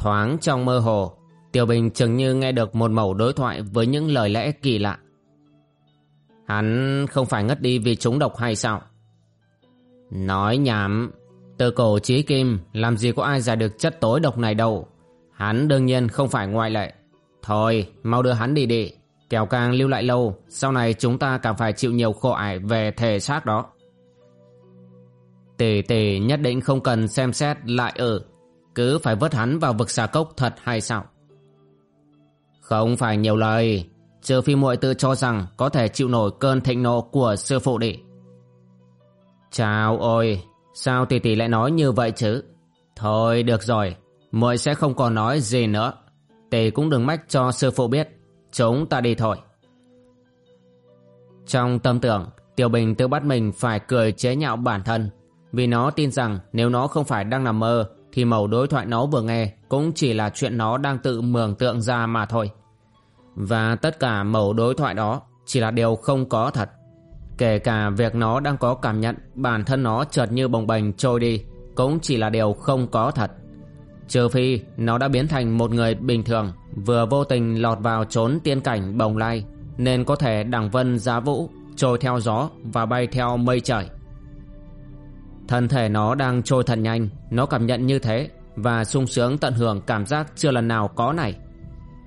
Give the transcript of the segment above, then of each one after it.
Thoáng trong mơ hồ, Tiểu Bình chừng như nghe được một mẩu đối thoại với những lời lẽ kỳ lạ. Hắn không phải ngất đi vì trúng độc hay sao? Nói nhảm, từ cổ chí kim làm gì có ai giải được chất tối độc này đâu. Hắn đương nhiên không phải ngoại lệ. Thôi, mau đưa hắn đi đi. Kẻo càng lưu lại lâu, sau này chúng ta càng phải chịu nhiều khổ ải về thể xác đó. Tỷ tỷ nhất định không cần xem xét lại ở cứ phải vớt hắn vào vực xà cốc thật hay sao? Không phải nhiều lời. Trừ phi muội tự cho rằng Có thể chịu nổi cơn thịnh nộ của sư phụ đi. Chào ôi, Sao tỷ tỷ lại nói như vậy chứ? Thôi được rồi, muội sẽ không còn nói gì nữa. Tỷ cũng đừng mách cho sư phụ biết. Chúng ta đi thôi. Trong tâm tưởng, Tiểu Bình tự bắt mình phải cười chế nhạo bản thân, Vì nó tin rằng nếu nó không phải đang nằm mơ thì mẩu đối thoại nó vừa nghe cũng chỉ là chuyện nó đang tự mường tượng ra mà thôi. Và tất cả mẩu đối thoại đó chỉ là điều không có thật. Kể cả việc nó đang có cảm nhận bản thân nó chợt như bồng bềnh trôi đi cũng chỉ là điều không có thật. Trừ phi nó đã biến thành một người bình thường, vừa vô tình lọt vào trốn tiên cảnh bồng lai, nên có thể đằng vân giá vũ, trôi theo gió và bay theo mây trời. Thân thể nó đang trôi thật nhanh. Nó cảm nhận như thế Và sung sướng tận hưởng cảm giác chưa lần nào có này.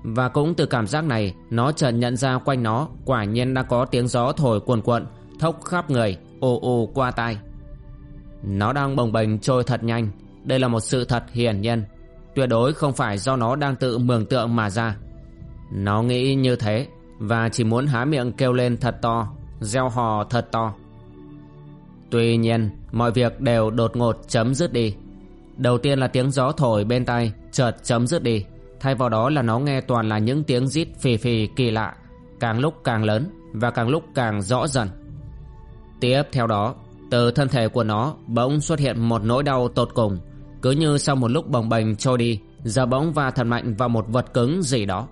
Và cũng từ cảm giác này, Nó chợt nhận ra quanh nó, Quả nhiên đã có tiếng gió thổi cuồn cuộn, Thốc khắp người, ồ ồ qua tai. Nó đang bồng bềnh trôi thật nhanh. Đây là một sự thật hiển nhiên. Tuyệt đối không phải do nó đang tự mường tượng mà ra. Nó nghĩ như thế Và chỉ muốn há miệng kêu lên thật to, Gieo hò thật to. Tuy nhiên, mọi việc đều đột ngột chấm dứt đi. Đầu tiên là tiếng gió thổi bên tai, chợt chấm dứt đi. Thay vào đó là nó nghe toàn là những tiếng rít phì phì kỳ lạ, Càng lúc càng lớn và càng lúc càng rõ dần. Tiếp theo đó, Từ thân thể của nó bỗng xuất hiện một nỗi đau tột cùng. Cứ như sau một lúc bồng bềnh trôi đi, Giờ bỗng va thật mạnh vào một vật cứng gì đó.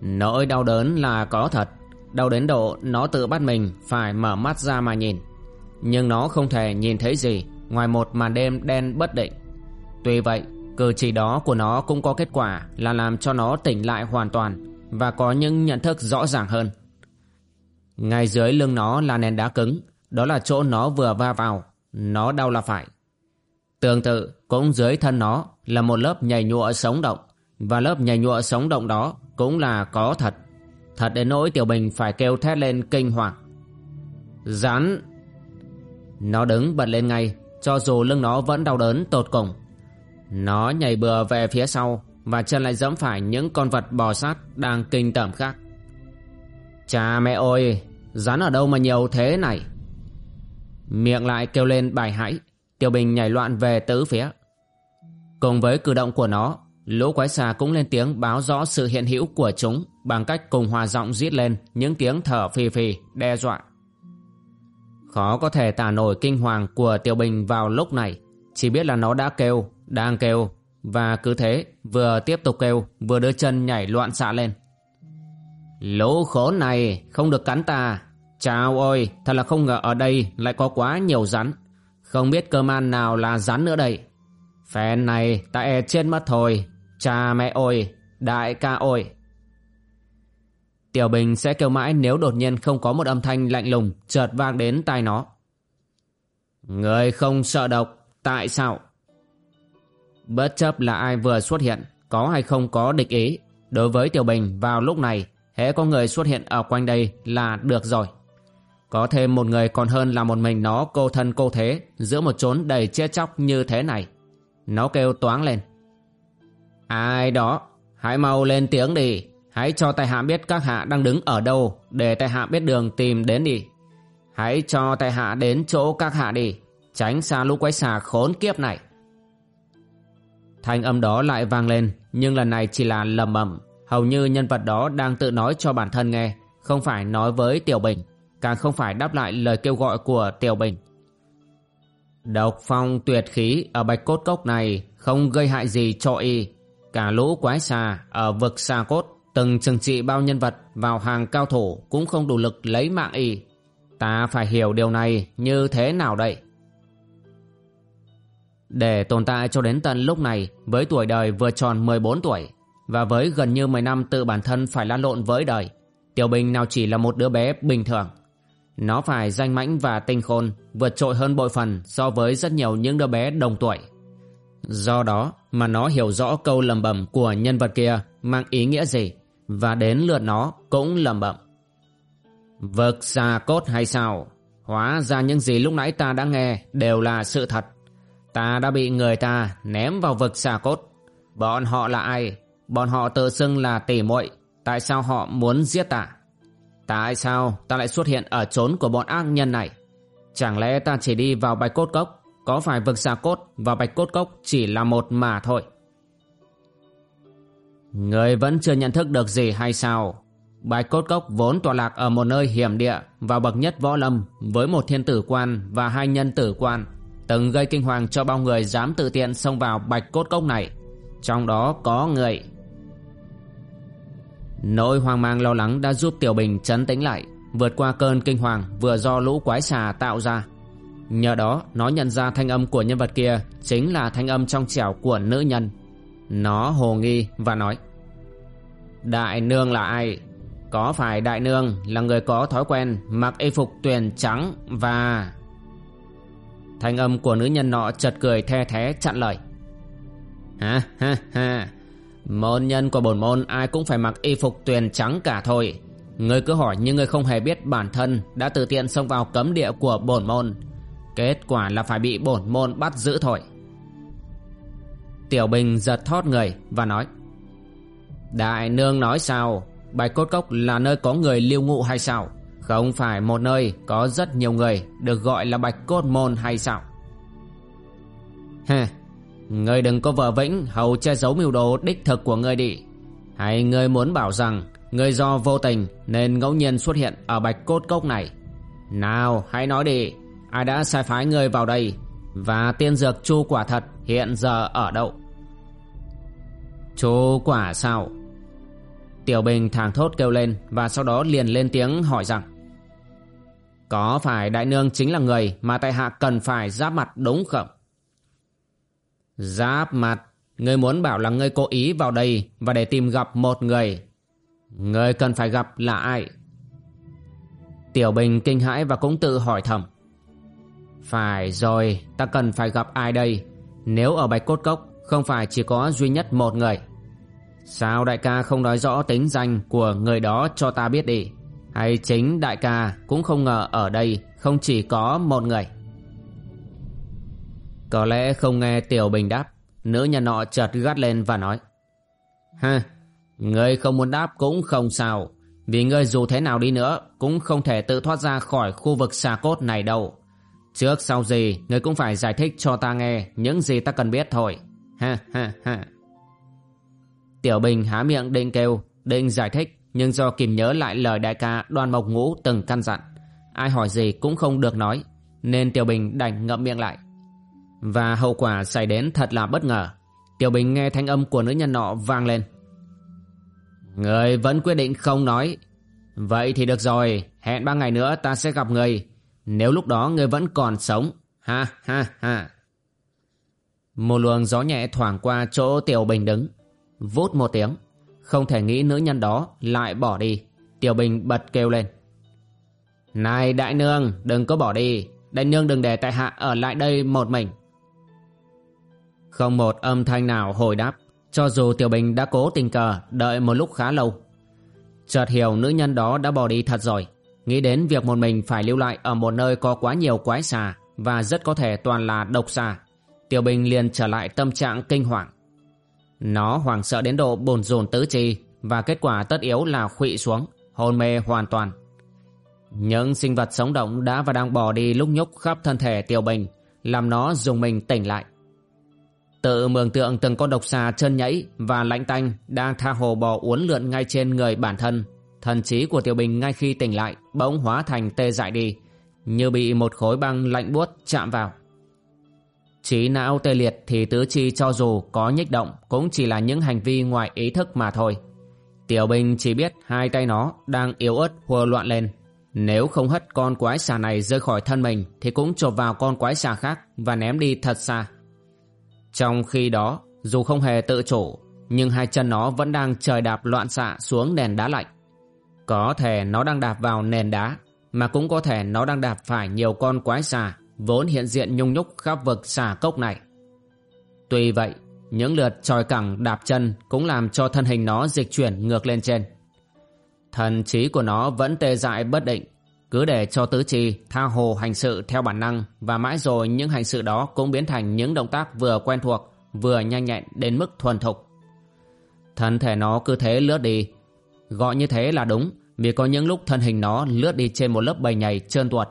Nỗi đau đớn là có thật. Đau đến độ nó tự bắt mình phải mở mắt ra mà nhìn nhưng nó không thể nhìn thấy gì Ngoài một màn đêm đen bất định. Tuy vậy, cử chỉ đó của nó cũng có kết quả Là làm cho nó tỉnh lại hoàn toàn Và có những nhận thức rõ ràng hơn. Ngay dưới lưng nó là nền đá cứng, Đó là chỗ nó vừa va vào, Nó đau là phải. Tương tự, cũng dưới thân nó Là một lớp nhảy nhụa sống động Và lớp nhảy nhụa sống động đó Cũng là có thật. Thật đến nỗi Tiểu Bình phải kêu thét lên kinh hoàng. Rắn! Nó đứng bật lên ngay, Cho dù lưng nó vẫn đau đớn tột cùng. Nó nhảy bừa về phía sau Và chân lại dẫm phải những con vật bò sát Đang kinh tởm khác. Cha mẹ ơi, Rắn ở đâu mà nhiều thế này? Miệng lại kêu lên bài hãi tiểu Bình nhảy loạn về tứ phía. Cùng với cử động của nó, Lũ quái xà cũng lên tiếng báo rõ sự hiện hữu của chúng Bằng cách cùng hòa giọng rít lên Những tiếng thở phì phì, đe dọa. Khó có thể tả nổi kinh hoàng của Tiểu Bình vào lúc này. Chỉ biết là nó đã kêu, đang kêu Và cứ thế vừa tiếp tục kêu Vừa đưa chân nhảy loạn xạ lên. Lũ khốn này không được cắn ta. Chào ôi Thật là không ngờ ở đây lại có quá nhiều rắn. Không biết cơ man nào là rắn nữa đây. Phèn này ta e chết mất thôi. Cha mẹ ôi Đại ca ôi. Tiểu Bình sẽ kêu mãi nếu đột nhiên không có một âm thanh lạnh lùng chợt vang đến tai nó. Người không sợ độc, tại sao? Bất chấp là ai vừa xuất hiện, có hay không có địch ý, đối với Tiểu Bình vào lúc này, hễ có người xuất hiện ở quanh đây là được rồi. Có thêm một người còn hơn là một mình nó cô thân cô thế Giữa một chốn đầy chết chóc như thế này Nó kêu toáng lên Ai đó Hãy mau lên tiếng đi Hãy cho tại hạ biết các hạ đang đứng ở đâu, Để tại hạ biết đường tìm đến đi. Hãy cho tại hạ đến chỗ các hạ đi, Tránh xa lũ quái xà khốn kiếp này. Thanh âm đó lại vang lên, Nhưng lần này chỉ là lầm bẩm Hầu như nhân vật đó đang tự nói cho bản thân nghe, Không phải nói với Tiểu Bình, Càng không phải đáp lại lời kêu gọi của Tiểu Bình. Độc phong tuyệt khí ở bạch cốt cốc này Không gây hại gì cho y. Cả lũ quái xà ở vực xa cốt Từng trừng trị bao nhân vật vào hàng cao thủ Cũng không đủ lực lấy mạng y. Ta phải hiểu điều này như thế nào đây? Để tồn tại cho đến tận lúc này, Với tuổi đời vừa tròn 14 tuổi Và với gần như 10 năm tự bản thân phải lăn lộn với đời, Tiểu Bình nào chỉ là một đứa bé bình thường. Nó phải danh mãnh và tinh khôn, Vượt trội hơn bội phần so với rất nhiều những đứa bé đồng tuổi. Do đó mà nó hiểu rõ câu lầm bẩm của nhân vật kia mang ý nghĩa gì? Và đến lượt nó cũng lầm bẩm. Vực xà cốt hay sao? Hóa ra những gì lúc nãy ta đã nghe đều là sự thật. Ta đã bị người ta ném vào vực xà cốt. Bọn họ là ai? Bọn họ tự xưng là tỉ muội. Tại sao họ muốn giết ta? Tại sao ta lại xuất hiện ở chốn của bọn ác nhân này? Chẳng lẽ ta chỉ đi vào bạch cốt cốc có phải vực xà cốt và bạch cốt cốc chỉ là một mà thôi Người vẫn chưa nhận thức được gì hay sao? Bạch cốt cốc vốn tọa lạc ở một nơi hiểm địa và bậc nhất võ lâm với một thiên tử quan và hai nhân tử quan, từng gây kinh hoàng cho bao người dám tự tiện xông vào bạch cốt cốc này. Trong đó có người. Nỗi hoang mang lo lắng đã giúp tiểu bình chấn tĩnh lại, vượt qua cơn kinh hoàng vừa do lũ quái xà tạo ra. Nhờ đó, nó nhận ra thanh âm của nhân vật kia Chính là thanh âm trong trẻo của nữ nhân. Nó hồ nghi và nói, Đại nương là ai? Có phải đại nương là người có thói quen mặc y phục tuyền trắng và... Thanh âm của nữ nhân nọ chợt cười the thế chặn lời, Ha ha ha, Môn nhân của bổn môn ai cũng phải mặc y phục tuyền trắng cả thôi. Ngươi cứ hỏi nhưng ngươi không hề biết bản thân đã tự tiện xông vào cấm địa của bổn môn. Kết quả là phải bị bổn môn bắt giữ thôi. Tiểu Bình giật thót người và nói, Đại nương nói sao? Bạch Cốt Cốc là nơi có người lưu ngụ hay sao? Không phải một nơi có rất nhiều người Được gọi là Bạch Cốt Môn hay sao? Hừ Ngươi đừng có vợ vĩnh, Hầu che giấu mưu đồ đích thực của ngươi đi. Hay ngươi muốn bảo rằng Ngươi do vô tình Nên ngẫu nhiên xuất hiện ở Bạch Cốt Cốc này? Nào, hãy nói đi, Ai đã sai phái người vào đây và tiên dược chu quả thật hiện giờ ở đâu? Chu quả sao? Tiểu Bình thàng thốt kêu lên Và sau đó liền lên tiếng hỏi rằng, Có phải đại nương chính là người Mà tại hạ cần phải giáp mặt đúng không? Giáp mặt? Ngươi muốn bảo là ngươi cố ý vào đây Và để tìm gặp một người. Ngươi cần phải gặp là ai? Tiểu Bình kinh hãi và cũng tự hỏi thầm phải rồi, ta cần phải gặp ai đây? Nếu ở Bạch Cốt Cốc không phải chỉ có duy nhất một người. Sao đại ca không nói rõ tính danh của người đó cho ta biết đi? Hay chính đại ca cũng không ngờ ở đây không chỉ có một người? Có lẽ không nghe Tiểu Bình đáp, nữ nhân nọ chợt gắt lên và nói. Ha, ngươi không muốn đáp cũng không sao, vì ngươi dù thế nào đi nữa cũng không thể tự thoát ra khỏi khu vực xà cốt này đâu. Trước sau gì, Người cũng phải giải thích cho ta nghe Những gì ta cần biết thôi. Ha ha ha. Tiểu Bình há miệng định kêu, Định giải thích, Nhưng do kìm nhớ lại lời đại ca đoàn Mộc Ngũ từng căn dặn. Ai hỏi gì cũng không được nói, Nên Tiểu Bình đành ngậm miệng lại. Và hậu quả xảy đến thật là bất ngờ. Tiểu Bình nghe thanh âm của nữ nhân nọ vang lên. Người vẫn quyết định không nói. Vậy thì được rồi, Hẹn ba ngày nữa ta sẽ gặp người nếu lúc đó ngươi vẫn còn sống, Ha ha ha. Một luồng gió nhẹ thoảng qua chỗ Tiểu Bình đứng, Vút một tiếng. Không thể nghĩ nữ nhân đó lại bỏ đi. Tiểu Bình bật kêu lên. Này đại nương, đừng có bỏ đi. Đại nương đừng để tại hạ ở lại đây một mình. Không một âm thanh nào hồi đáp, Cho dù Tiểu Bình đã cố tình cờ Đợi một lúc khá lâu. Chợt hiểu nữ nhân đó đã bỏ đi thật rồi nghĩ đến việc một mình phải lưu lại ở một nơi có quá nhiều quái xà và rất có thể toàn là độc xà. Tiểu Bình liền trở lại tâm trạng kinh hoàng. Nó hoảng sợ đến độ bồn rồn tứ chi và kết quả tất yếu là khụy xuống, hôn mê hoàn toàn. Những sinh vật sống động đã và đang bỏ đi lúc nhúc khắp thân thể Tiểu Bình, làm nó dùng mình tỉnh lại. Tự mường tượng từng con độc xà chân nhẫy và lạnh tanh đang tha hồ bò uốn lượn ngay trên người bản thân. Thần trí của Tiểu Bình ngay khi tỉnh lại bỗng hóa thành tê dại đi, như bị một khối băng lạnh buốt chạm vào. Trí não tê liệt thì tứ chi cho dù có nhích động cũng chỉ là những hành vi ngoài ý thức mà thôi. Tiểu Bình chỉ biết hai tay nó đang yếu ớt hùa loạn lên. Nếu không hất con quái xà này rơi khỏi thân mình thì cũng chộp vào con quái xà khác và ném đi thật xa. Trong khi đó, dù không hề tự chủ, nhưng hai chân nó vẫn đang trời đạp loạn xạ xuống nền đá lạnh. Có thể nó đang đạp vào nền đá, mà cũng có thể nó đang đạp phải nhiều con quái xà vốn hiện diện nhung nhúc khắp vực xà cốc này. Tuy vậy, những lượt tròi cẳng đạp chân cũng làm cho thân hình nó dịch chuyển ngược lên trên. Thần trí của nó vẫn tê dại bất định, cứ để cho tứ chi tha hồ hành sự theo bản năng và mãi rồi những hành sự đó cũng biến thành những động tác vừa quen thuộc, vừa nhanh nhẹn đến mức thuần thục. Thân thể nó cứ thế lướt đi. Gọi như thế là đúng vì có những lúc thân hình nó lướt đi trên một lớp bầy nhầy trơn tuột.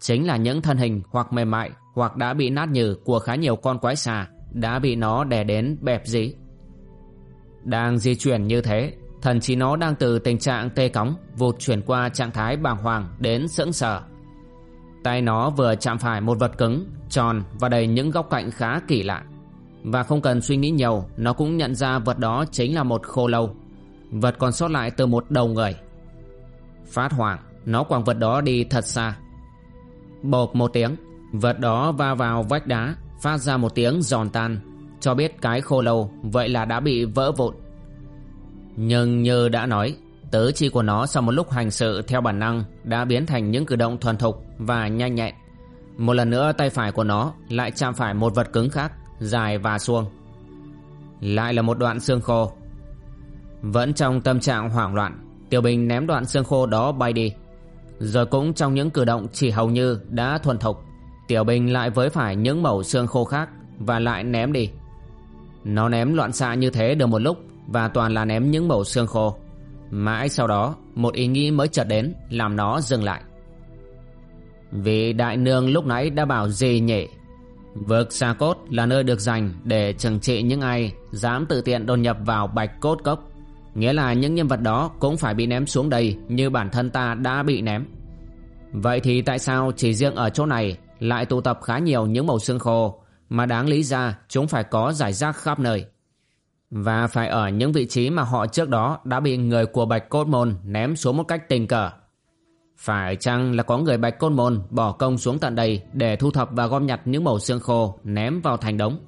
Chính là những thân hình hoặc mềm mại hoặc đã bị nát nhừ của khá nhiều con quái xà đã bị nó đè đến bẹp dí. Đang di chuyển như thế Thần trí nó đang từ tình trạng tê cóng vụt chuyển qua trạng thái bàng hoàng đến sững sờ. Tay nó vừa chạm phải một vật cứng, tròn và đầy những góc cạnh khá kỳ lạ. Và không cần suy nghĩ nhiều, nó cũng nhận ra vật đó chính là một khô lâu. Vật còn sót lại từ một đầu người. Phát hoảng, nó quẳng vật đó đi thật xa. Bộp một tiếng, vật đó va vào vách đá, phát ra một tiếng giòn tan, cho biết cái khô lâu vậy là đã bị vỡ vụn. Nhưng như đã nói, tứ chi của nó sau một lúc hành sự theo bản năng đã biến thành những cử động thuần thục và nhanh nhẹn. Một lần nữa tay phải của nó lại chạm phải một vật cứng khác, dài và xuông Lại là một đoạn xương khô. Vẫn trong tâm trạng hoảng loạn, Tiểu Bình ném đoạn xương khô đó bay đi. Rồi cũng trong những cử động chỉ hầu như đã thuần thục, Tiểu Bình lại với phải những mẩu xương khô khác và lại ném đi. Nó ném loạn xạ như thế được một lúc và toàn là ném những mẩu xương khô. Mãi sau đó, một ý nghĩ mới chợt đến, làm nó dừng lại. Vì đại nương lúc nãy đã bảo gì nhỉ? Vực xa cốt là nơi được dành để trừng trị những ai dám tự tiện đột nhập vào bạch cốt cốc. Nghĩa là những nhân vật đó cũng phải bị ném xuống đây như bản thân ta đã bị ném. Vậy thì tại sao chỉ riêng ở chỗ này lại tụ tập khá nhiều những màu xương khô mà đáng lý ra chúng phải có giải rác khắp nơi? Và phải ở những vị trí mà họ trước đó đã bị người của Bạch Cốt Môn ném xuống một cách tình cờ. Phải chăng là có người Bạch Cốt Môn bỏ công xuống tận đây để thu thập và gom nhặt những mẩu xương khô ném vào thành đống?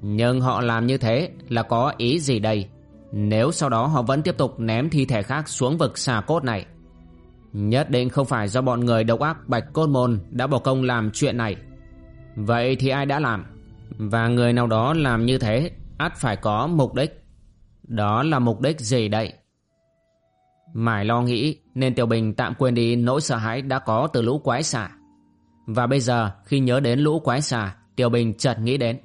Nhưng họ làm như thế là có ý gì đây? Nếu sau đó họ vẫn tiếp tục ném thi thể khác xuống vực xà cốt này. Nhất định không phải do bọn người độc ác Bạch Cốt Môn đã bỏ công làm chuyện này. Vậy thì ai đã làm? Và người nào đó làm như thế ắt phải có mục đích. Đó là mục đích gì đây? Mải lo nghĩ nên Tiểu Bình tạm quên đi nỗi sợ hãi đã có từ lũ quái xà. Và bây giờ khi nhớ đến lũ quái xà, Tiểu Bình chợt nghĩ đến.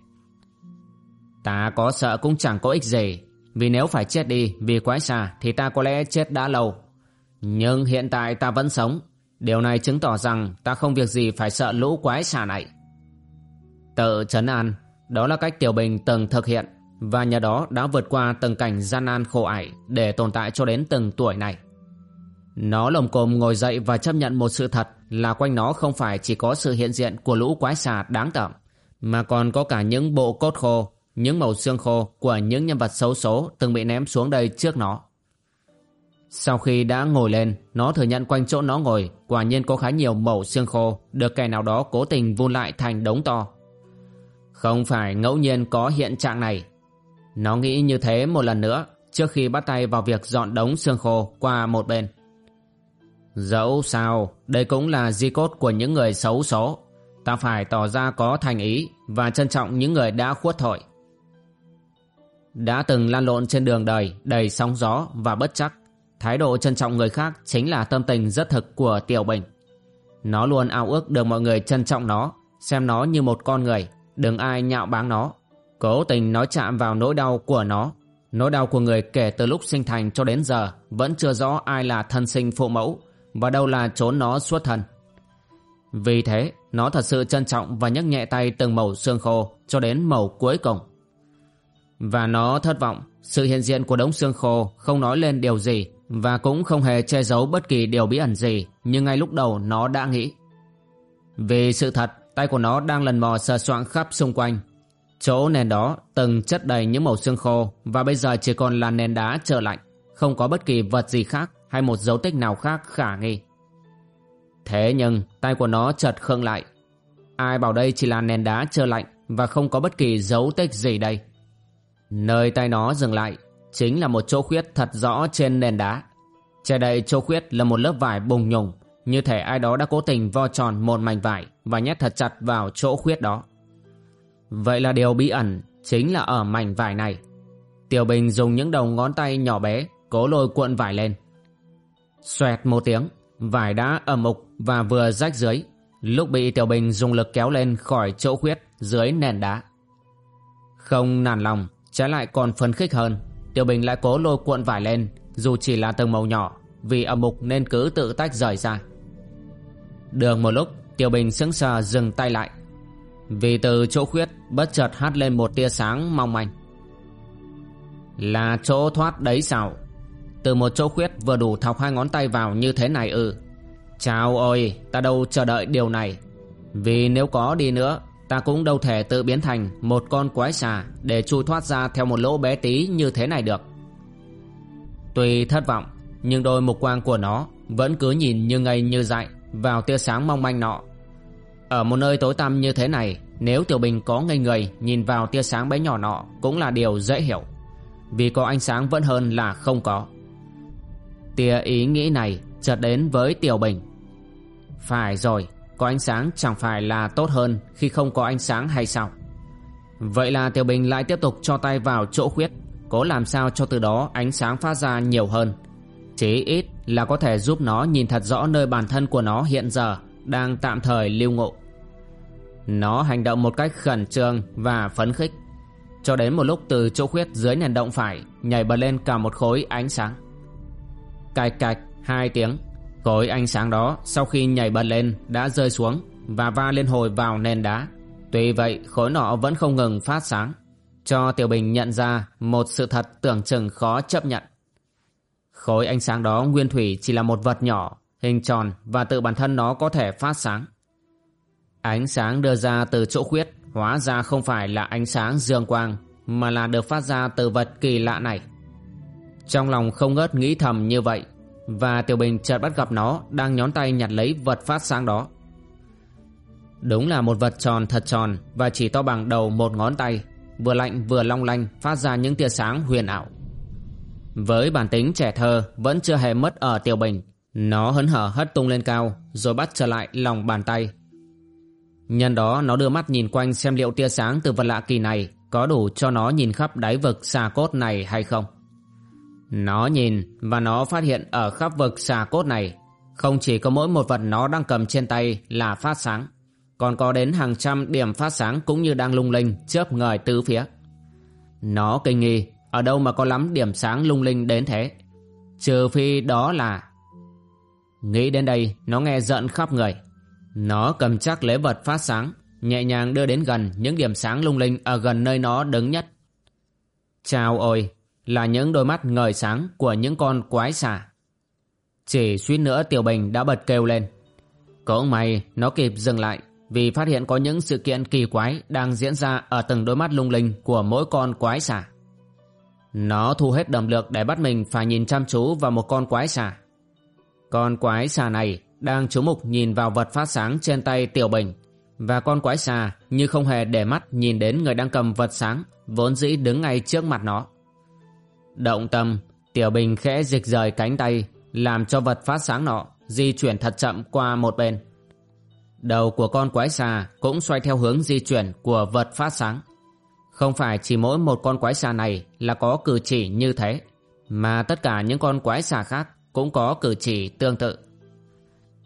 Ta có sợ cũng chẳng có ích gì, vì nếu phải chết đi vì quái xà thì ta có lẽ chết đã lâu. Nhưng hiện tại ta vẫn sống, điều này chứng tỏ rằng ta không việc gì phải sợ lũ quái xà này. Tự trấn an, đó là cách Tiểu Bình từng thực hiện và nhờ đó đã vượt qua từng cảnh gian nan khổ ải để tồn tại cho đến từng tuổi này. Nó lồng cồm ngồi dậy và chấp nhận một sự thật là quanh nó không phải chỉ có sự hiện diện của lũ quái xà đáng tởm, mà còn có cả những bộ cốt khô, những màu xương khô của những nhân vật xấu số từng bị ném xuống đây trước nó. Sau khi đã ngồi lên, nó thừa nhận quanh chỗ nó ngồi quả nhiên có khá nhiều mẩu xương khô được kẻ nào đó cố tình vun lại thành đống to. Không phải ngẫu nhiên có hiện trạng này nó nghĩ như thế một lần nữa trước khi bắt tay vào việc dọn đống xương khô qua một bên. Dẫu sao, đây cũng là di cốt của những người xấu số. Ta phải tỏ ra có thành ý và trân trọng những người đã khuất thổi. Đã từng lan lộn trên đường đời đầy sóng gió và bất chắc. Thái độ trân trọng người khác chính là tâm tình rất thực của Tiểu Bình. Nó luôn ao ước được mọi người trân trọng nó, xem nó như một con người, đừng ai nhạo báng nó. Cố tình nói chạm vào nỗi đau của nó. Nỗi đau của người kể từ lúc sinh thành cho đến giờ vẫn chưa rõ ai là thân sinh phụ mẫu và đâu là trốn nó xuất thân. Vì thế, nó thật sự trân trọng và nhấc nhẹ tay từng mẩu xương khô cho đến mẩu cuối cùng. Và nó thất vọng, sự hiện diện của đống xương khô không nói lên điều gì và cũng không hề che giấu bất kỳ điều bí ẩn gì như ngay lúc đầu nó đã nghĩ. Vì sự thật, tay của nó đang lần mò sờ soạng khắp xung quanh. Chỗ nền đó từng chất đầy những màu xương khô và bây giờ chỉ còn là nền đá trở lạnh, không có bất kỳ vật gì khác hay một dấu tích nào khác khả nghi. Thế nhưng tay của nó chợt khương lại. Ai bảo đây chỉ là nền đá trơ lạnh và không có bất kỳ dấu tích gì đây. Nơi tay nó dừng lại chính là một chỗ khuyết thật rõ trên nền đá. Che đậy chỗ khuyết là một lớp vải bùng nhùng, như thể ai đó đã cố tình vo tròn một mảnh vải và nhét thật chặt vào chỗ khuyết đó. Vậy là điều bí ẩn chính là ở mảnh vải này. Tiểu Bình dùng những đầu ngón tay nhỏ bé cố lôi cuộn vải lên. Xoẹt một tiếng, vải đã ẩm mục và vừa rách dưới, lúc bị Tiểu Bình dùng lực kéo lên khỏi chỗ khuyết dưới nền đá. Không nản lòng, trái lại còn phấn khích hơn, Tiểu Bình lại cố lôi cuộn vải lên, dù chỉ là tầng màu nhỏ, vì âm mục nên cứ tự tách rời ra. Đường một lúc, Tiểu Bình sững sờ dừng tay lại. Vì từ chỗ khuyết bất chợt hắt lên một tia sáng mong manh. Là chỗ thoát đấy sao? Từ một chỗ khuyết vừa đủ thọc hai ngón tay vào như thế này ư. Chào ôi, ta đâu chờ đợi điều này. Vì nếu có đi nữa, ta cũng đâu thể tự biến thành một con quái xà để chui thoát ra theo một lỗ bé tí như thế này được. Tuy thất vọng, nhưng đôi mục quang của nó vẫn cứ nhìn như ngây như dại vào tia sáng mong manh nọ. Ở một nơi tối tăm như thế này, nếu Tiểu Bình có ngây người nhìn vào tia sáng bé nhỏ nọ cũng là điều dễ hiểu. Vì có ánh sáng vẫn hơn là không có. Tia ý nghĩ này chợt đến với Tiểu Bình. Phải rồi, có ánh sáng chẳng phải là tốt hơn khi không có ánh sáng hay sao? Vậy là Tiểu Bình lại tiếp tục cho tay vào chỗ khuyết, cố làm sao cho từ đó ánh sáng phát ra nhiều hơn. Chỉ ít là có thể giúp nó nhìn thật rõ nơi bản thân của nó hiện giờ đang tạm thời lưu ngộ. Nó hành động một cách khẩn trương và phấn khích. Cho đến một lúc từ chỗ khuyết dưới nền động phải nhảy bật lên cả một khối ánh sáng. Cạch cạch hai tiếng Khối ánh sáng đó sau khi nhảy bật lên đã rơi xuống và va lên hồi vào nền đá. Tuy vậy khối nọ vẫn không ngừng phát sáng, cho Tiểu Bình nhận ra một sự thật tưởng chừng khó chấp nhận. Khối ánh sáng đó nguyên thủy chỉ là một vật nhỏ, hình tròn và tự bản thân nó có thể phát sáng. Ánh sáng đưa ra từ chỗ khuyết hóa ra không phải là ánh sáng dương quang mà là được phát ra từ vật kỳ lạ này. Trong lòng không ngớt nghĩ thầm như vậy và Tiểu Bình chợt bắt gặp nó đang nhón tay nhặt lấy vật phát sáng đó. Đúng là một vật tròn thật tròn và chỉ to bằng đầu một ngón tay, vừa lạnh vừa long lanh phát ra những tia sáng huyền ảo. Với bản tính trẻ thơ vẫn chưa hề mất ở Tiểu Bình, nó hấn hở hất tung lên cao rồi bắt trở lại lòng bàn tay. Nhân đó nó đưa mắt nhìn quanh xem liệu tia sáng từ vật lạ kỳ này có đủ cho nó nhìn khắp đáy vực xà cốt này hay không. Nó nhìn và nó phát hiện ở khắp vực xà cốt này. Không chỉ có mỗi một vật nó đang cầm trên tay là phát sáng, còn có đến hàng trăm điểm phát sáng cũng như đang lung linh chớp ngời tứ phía. Nó kinh nghi, ở đâu mà có lắm điểm sáng lung linh đến thế? Trừ phi đó là nghĩ đến đây, nó nghe giận khắp người. Nó cầm chắc lấy vật phát sáng, nhẹ nhàng đưa đến gần những điểm sáng lung linh ở gần nơi nó đứng nhất. Chào ôi là những đôi mắt ngời sáng của những con quái xà. Chỉ suýt nữa Tiểu Bình đã bật kêu lên. Cũng may, nó kịp dừng lại vì phát hiện có những sự kiện kỳ quái đang diễn ra ở từng đôi mắt lung linh của mỗi con quái xà. Nó thu hết động lực để bắt mình phải nhìn chăm chú vào một con quái xà. Con quái xà này đang chú mục nhìn vào vật phát sáng trên tay Tiểu Bình và con quái xà như không hề để mắt nhìn đến người đang cầm vật sáng vốn dĩ đứng ngay trước mặt nó. Động tâm, Tiểu Bình khẽ dịch rời cánh tay, làm cho vật phát sáng nọ di chuyển thật chậm qua một bên. Đầu của con quái xà cũng xoay theo hướng di chuyển của vật phát sáng. Không phải chỉ mỗi một con quái xà này là có cử chỉ như thế, mà tất cả những con quái xà khác cũng có cử chỉ tương tự.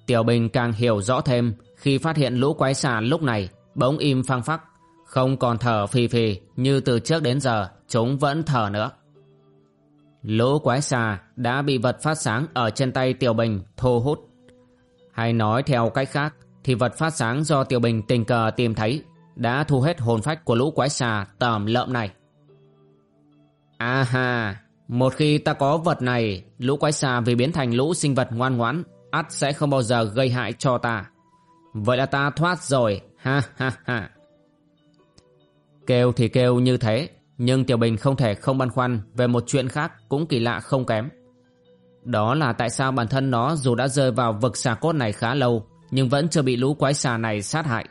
Tiểu Bình càng hiểu rõ thêm khi phát hiện lũ quái xà lúc này bỗng im phăng phắc, không còn thở phì phì như từ trước đến giờ chúng vẫn thở nữa. Lũ quái xà đã bị vật phát sáng ở trên tay Tiểu Bình thu hút. Hay nói theo cách khác thì vật phát sáng do Tiểu Bình tình cờ tìm thấy đã thu hết hồn phách của lũ quái xà tầm lợm này. À ha, một khi ta có vật này, lũ quái xà vì biến thành lũ sinh vật ngoan ngoãn, ắt sẽ không bao giờ gây hại cho ta. Vậy là ta thoát rồi, ha ha ha. Kêu thì kêu như thế, nhưng Tiểu Bình không thể không băn khoăn về một chuyện khác cũng kỳ lạ không kém. Đó là tại sao bản thân nó dù đã rơi vào vực xà cốt này khá lâu, nhưng vẫn chưa bị lũ quái xà này sát hại.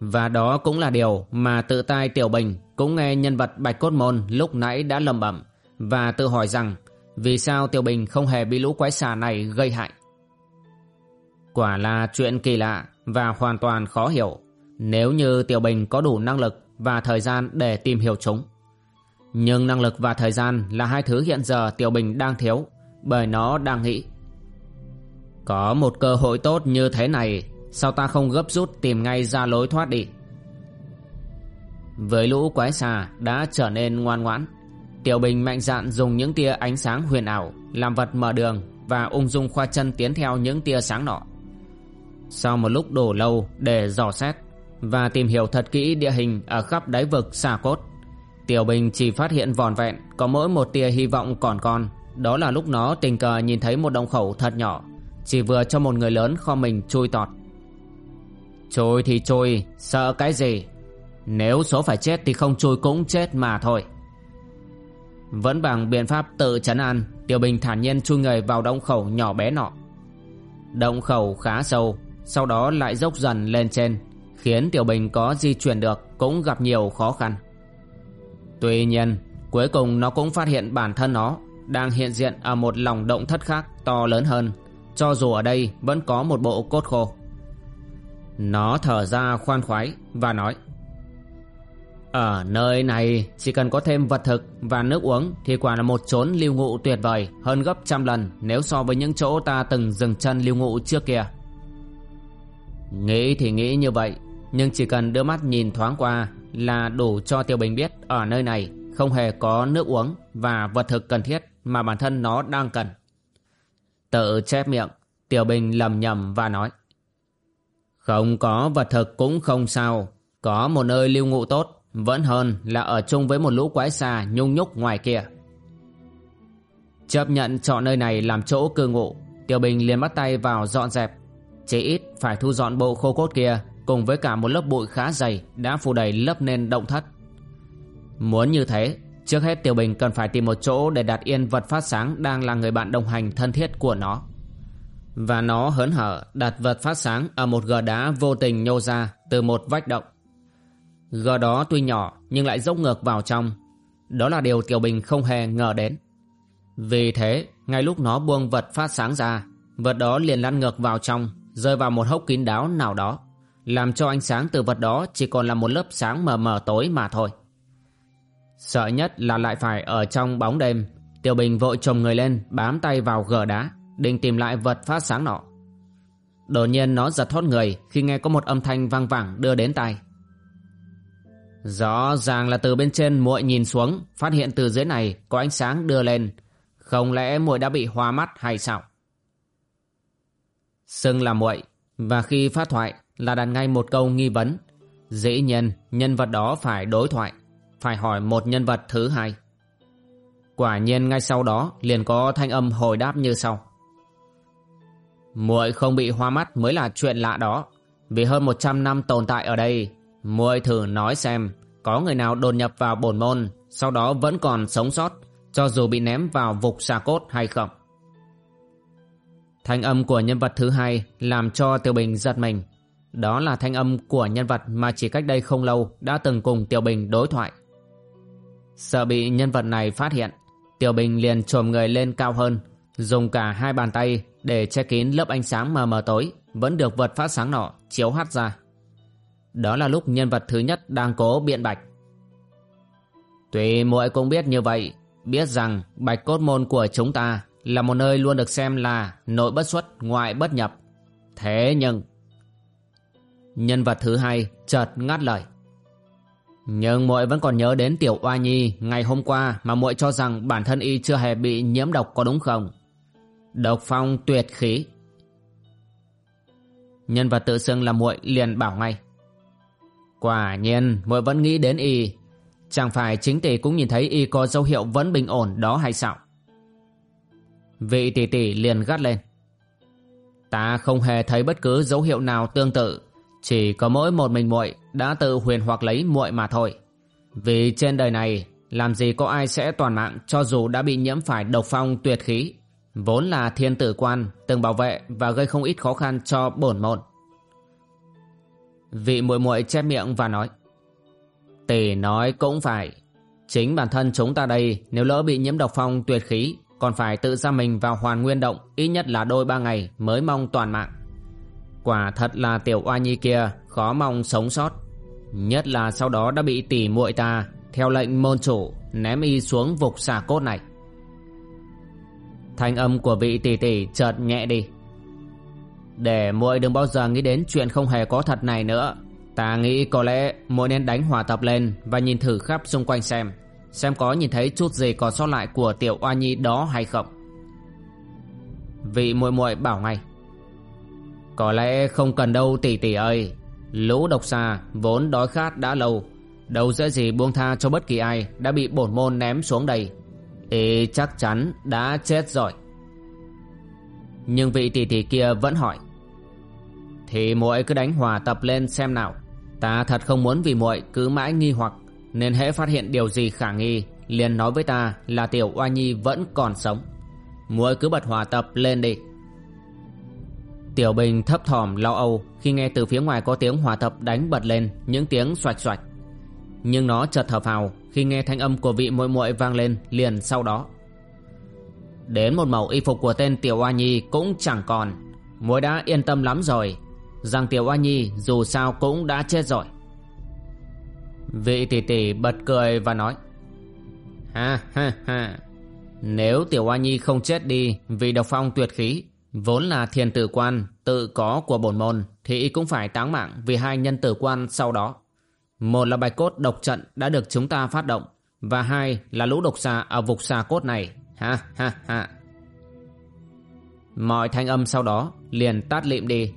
Và đó cũng là điều mà tự tai Tiểu Bình cũng nghe nhân vật Bạch Cốt Môn lúc nãy đã lầm bẩm và tự hỏi rằng vì sao Tiểu Bình không hề bị lũ quái xà này gây hại. Quả là chuyện kỳ lạ và hoàn toàn khó hiểu nếu như Tiểu Bình có đủ năng lực và thời gian để tìm hiểu chúng. Nhưng năng lực và thời gian là hai thứ hiện giờ Tiểu Bình đang thiếu bởi nó đang nghĩ. Có một cơ hội tốt như thế này sao ta không gấp rút tìm ngay ra lối thoát đi. Với lũ quái xà đã trở nên ngoan ngoãn Tiểu Bình mạnh dạn dùng những tia ánh sáng huyền ảo làm vật mở đường và ung dung khoa chân tiến theo những tia sáng nọ. Sau một lúc đổ lâu để dò xét và tìm hiểu thật kỹ địa hình ở khắp đáy vực xà cốt, Tiểu Bình chỉ phát hiện vòn vẹn có mỗi một tia hy vọng còn con. Đó là lúc nó tình cờ nhìn thấy một động khẩu thật nhỏ, chỉ vừa cho một người lớn kho mình chui tọt. Trôi thì trôi, sợ cái gì? Nếu số phải chết thì không chui cũng chết mà thôi. Vẫn bằng biện pháp tự chấn an Tiểu Bình thản nhiên chui người vào động khẩu nhỏ bé nọ Động khẩu khá sâu Sau đó lại dốc dần lên trên Khiến Tiểu Bình có di chuyển được Cũng gặp nhiều khó khăn Tuy nhiên Cuối cùng nó cũng phát hiện bản thân nó Đang hiện diện ở một lòng động thất khác To lớn hơn Cho dù ở đây vẫn có một bộ cốt khô Nó thở ra khoan khoái Và nói ở nơi này chỉ cần có thêm vật thực và nước uống thì quả là một chốn lưu ngụ tuyệt vời hơn gấp trăm lần nếu so với những chỗ ta từng dừng chân lưu ngụ trước kia. Nghĩ thì nghĩ như vậy, nhưng chỉ cần đưa mắt nhìn thoáng qua là đủ cho Tiêu Bình biết ở nơi này không hề có nước uống và vật thực cần thiết mà bản thân nó đang cần. Tự chép miệng, Tiểu Bình lầm nhầm và nói Không có vật thực cũng không sao, có một nơi lưu ngụ tốt vẫn hơn là ở chung với một lũ quái xà nhung nhúc ngoài kia. Chấp nhận chọn nơi này làm chỗ cư ngụ Tiểu Bình liền bắt tay vào dọn dẹp. Chỉ ít phải thu dọn bộ khô cốt kia Cùng với cả một lớp bụi khá dày Đã phủ đầy lấp nên động thất Muốn như thế Trước hết Tiểu Bình cần phải tìm một chỗ Để đặt yên vật phát sáng Đang là người bạn đồng hành thân thiết của nó Và nó hớn hở đặt vật phát sáng Ở một gờ đá vô tình nhô ra Từ một vách động Gờ đó tuy nhỏ nhưng lại dốc ngược vào trong. Đó là điều Tiểu Bình không hề ngờ đến. Vì thế, ngay lúc nó buông vật phát sáng ra, vật đó liền lăn ngược vào trong, rơi vào một hốc kín đáo nào đó, làm cho ánh sáng từ vật đó chỉ còn là một lớp sáng mờ mờ tối mà thôi. Sợ nhất là lại phải ở trong bóng đêm, Tiểu Bình vội chồng người lên, bám tay vào gờ đá, định tìm lại vật phát sáng nọ. Đột nhiên nó giật thót người khi nghe có một âm thanh vang vẳng đưa đến tai. Rõ ràng là từ bên trên muội nhìn xuống, phát hiện từ dưới này có ánh sáng đưa lên. Không lẽ muội đã bị hoa mắt hay sao? Sưng là muội và khi phát thoại là đặt ngay một câu nghi vấn. Dĩ nhiên, nhân vật đó phải đối thoại, phải hỏi một nhân vật thứ hai. Quả nhiên ngay sau đó liền có thanh âm hồi đáp như sau. Muội không bị hoa mắt mới là chuyện lạ đó, vì hơn 100 năm tồn tại ở đây Muội thử nói xem Có người nào đột nhập vào bổn môn Sau đó vẫn còn sống sót Cho dù bị ném vào vục xà cốt hay không Thanh âm của nhân vật thứ hai Làm cho tiêu Bình giật mình đó là thanh âm của nhân vật Mà chỉ cách đây không lâu Đã từng cùng Tiểu Bình đối thoại Sợ bị nhân vật này phát hiện Tiểu Bình liền trồm người lên cao hơn Dùng cả hai bàn tay Để che kín lớp ánh sáng mờ mờ tối Vẫn được vật phát sáng nọ chiếu hắt ra đó là lúc nhân vật thứ nhất đang cố biện bạch. Tuy muội cũng biết như vậy, biết rằng bạch cốt môn của chúng ta là một nơi luôn được xem là nội bất xuất ngoại bất nhập. Thế nhưng... Nhân vật thứ hai chợt ngắt lời. Nhưng muội vẫn còn nhớ đến tiểu oa nhi ngày hôm qua mà muội cho rằng bản thân y chưa hề bị nhiễm độc có đúng không? Độc phong tuyệt khí. Nhân vật tự xưng là muội liền bảo ngay. Quả nhiên, muội vẫn nghĩ đến y. Chẳng phải chính tỷ cũng nhìn thấy y có dấu hiệu vẫn bình ổn đó hay sao? Vị tỷ tỷ liền gắt lên. Ta không hề thấy bất cứ dấu hiệu nào tương tự chỉ có mỗi một mình muội đã tự huyền hoặc lấy muội mà thôi. Vì trên đời này, làm gì có ai sẽ toàn mạng cho dù đã bị nhiễm phải độc phong tuyệt khí. Vốn là thiên tử quan, từng bảo vệ và gây không ít khó khăn cho bổn môn. Vị muội muội chép miệng và nói Tỷ nói cũng phải Chính bản thân chúng ta đây, Nếu lỡ bị nhiễm độc phong tuyệt khí, Còn phải tự ra mình vào hoàn nguyên động Ít nhất là đôi ba ngày mới mong toàn mạng Quả thật là tiểu oa nhi kia, khó mong sống sót. Nhất là sau đó đã bị tỉ muội ta, Theo lệnh môn chủ, ném y xuống vục xà cốt này. Thanh âm của vị tỷ tỷ chợt nhẹ đi. Để muội đừng bao giờ nghĩ đến chuyện không hề có thật này nữa. Ta nghĩ có lẽ muội nên đánh hòa tập lên Và nhìn thử khắp xung quanh xem Xem có nhìn thấy chút gì còn sót lại của tiểu oa nhi đó hay không. Vị muội muội bảo ngay có lẽ không cần đâu, tỷ tỷ ơi. Lũ độc xà vốn đói khát đã lâu, Đâu dễ gì buông tha cho bất kỳ ai Đã bị bổn môn ném xuống đây. Ý chắc chắn đã chết rồi. Nhưng vị tỷ tỷ kia vẫn hỏi. Thì muội cứ đánh hòa tập lên xem nào. Ta thật không muốn vì muội cứ mãi nghi hoặc, Nên hễ phát hiện điều gì khả nghi, liền nói với ta là tiểu oa nhi vẫn còn sống. Muội cứ bật hòa tập lên đi. Tiểu Bình thấp thỏm lo âu khi nghe từ phía ngoài có tiếng hòa tập đánh bật lên những tiếng xoạch xoạch. Nhưng nó chợt thở phào khi nghe thanh âm của vị muội muội vang lên liền sau đó. Đến một màu y phục của tên Tiểu Oa Nhi cũng chẳng còn. Muội đã yên tâm lắm rồi, rằng Tiểu Oa Nhi dù sao cũng đã chết rồi. Vị tỷ tỷ bật cười và nói Ha ha ha Nếu Tiểu Oa Nhi không chết đi vì độc phong tuyệt khí Vốn là thiền tử quan, tự có của bổn môn, thì cũng phải táng mạng vì hai nhân tử quan sau đó. Một là bạch cốt độc trận đã được chúng ta phát động, và hai là lũ độc xà ở vục xà cốt này. Ha ha ha. Mọi thanh âm sau đó liền tát lịm đi,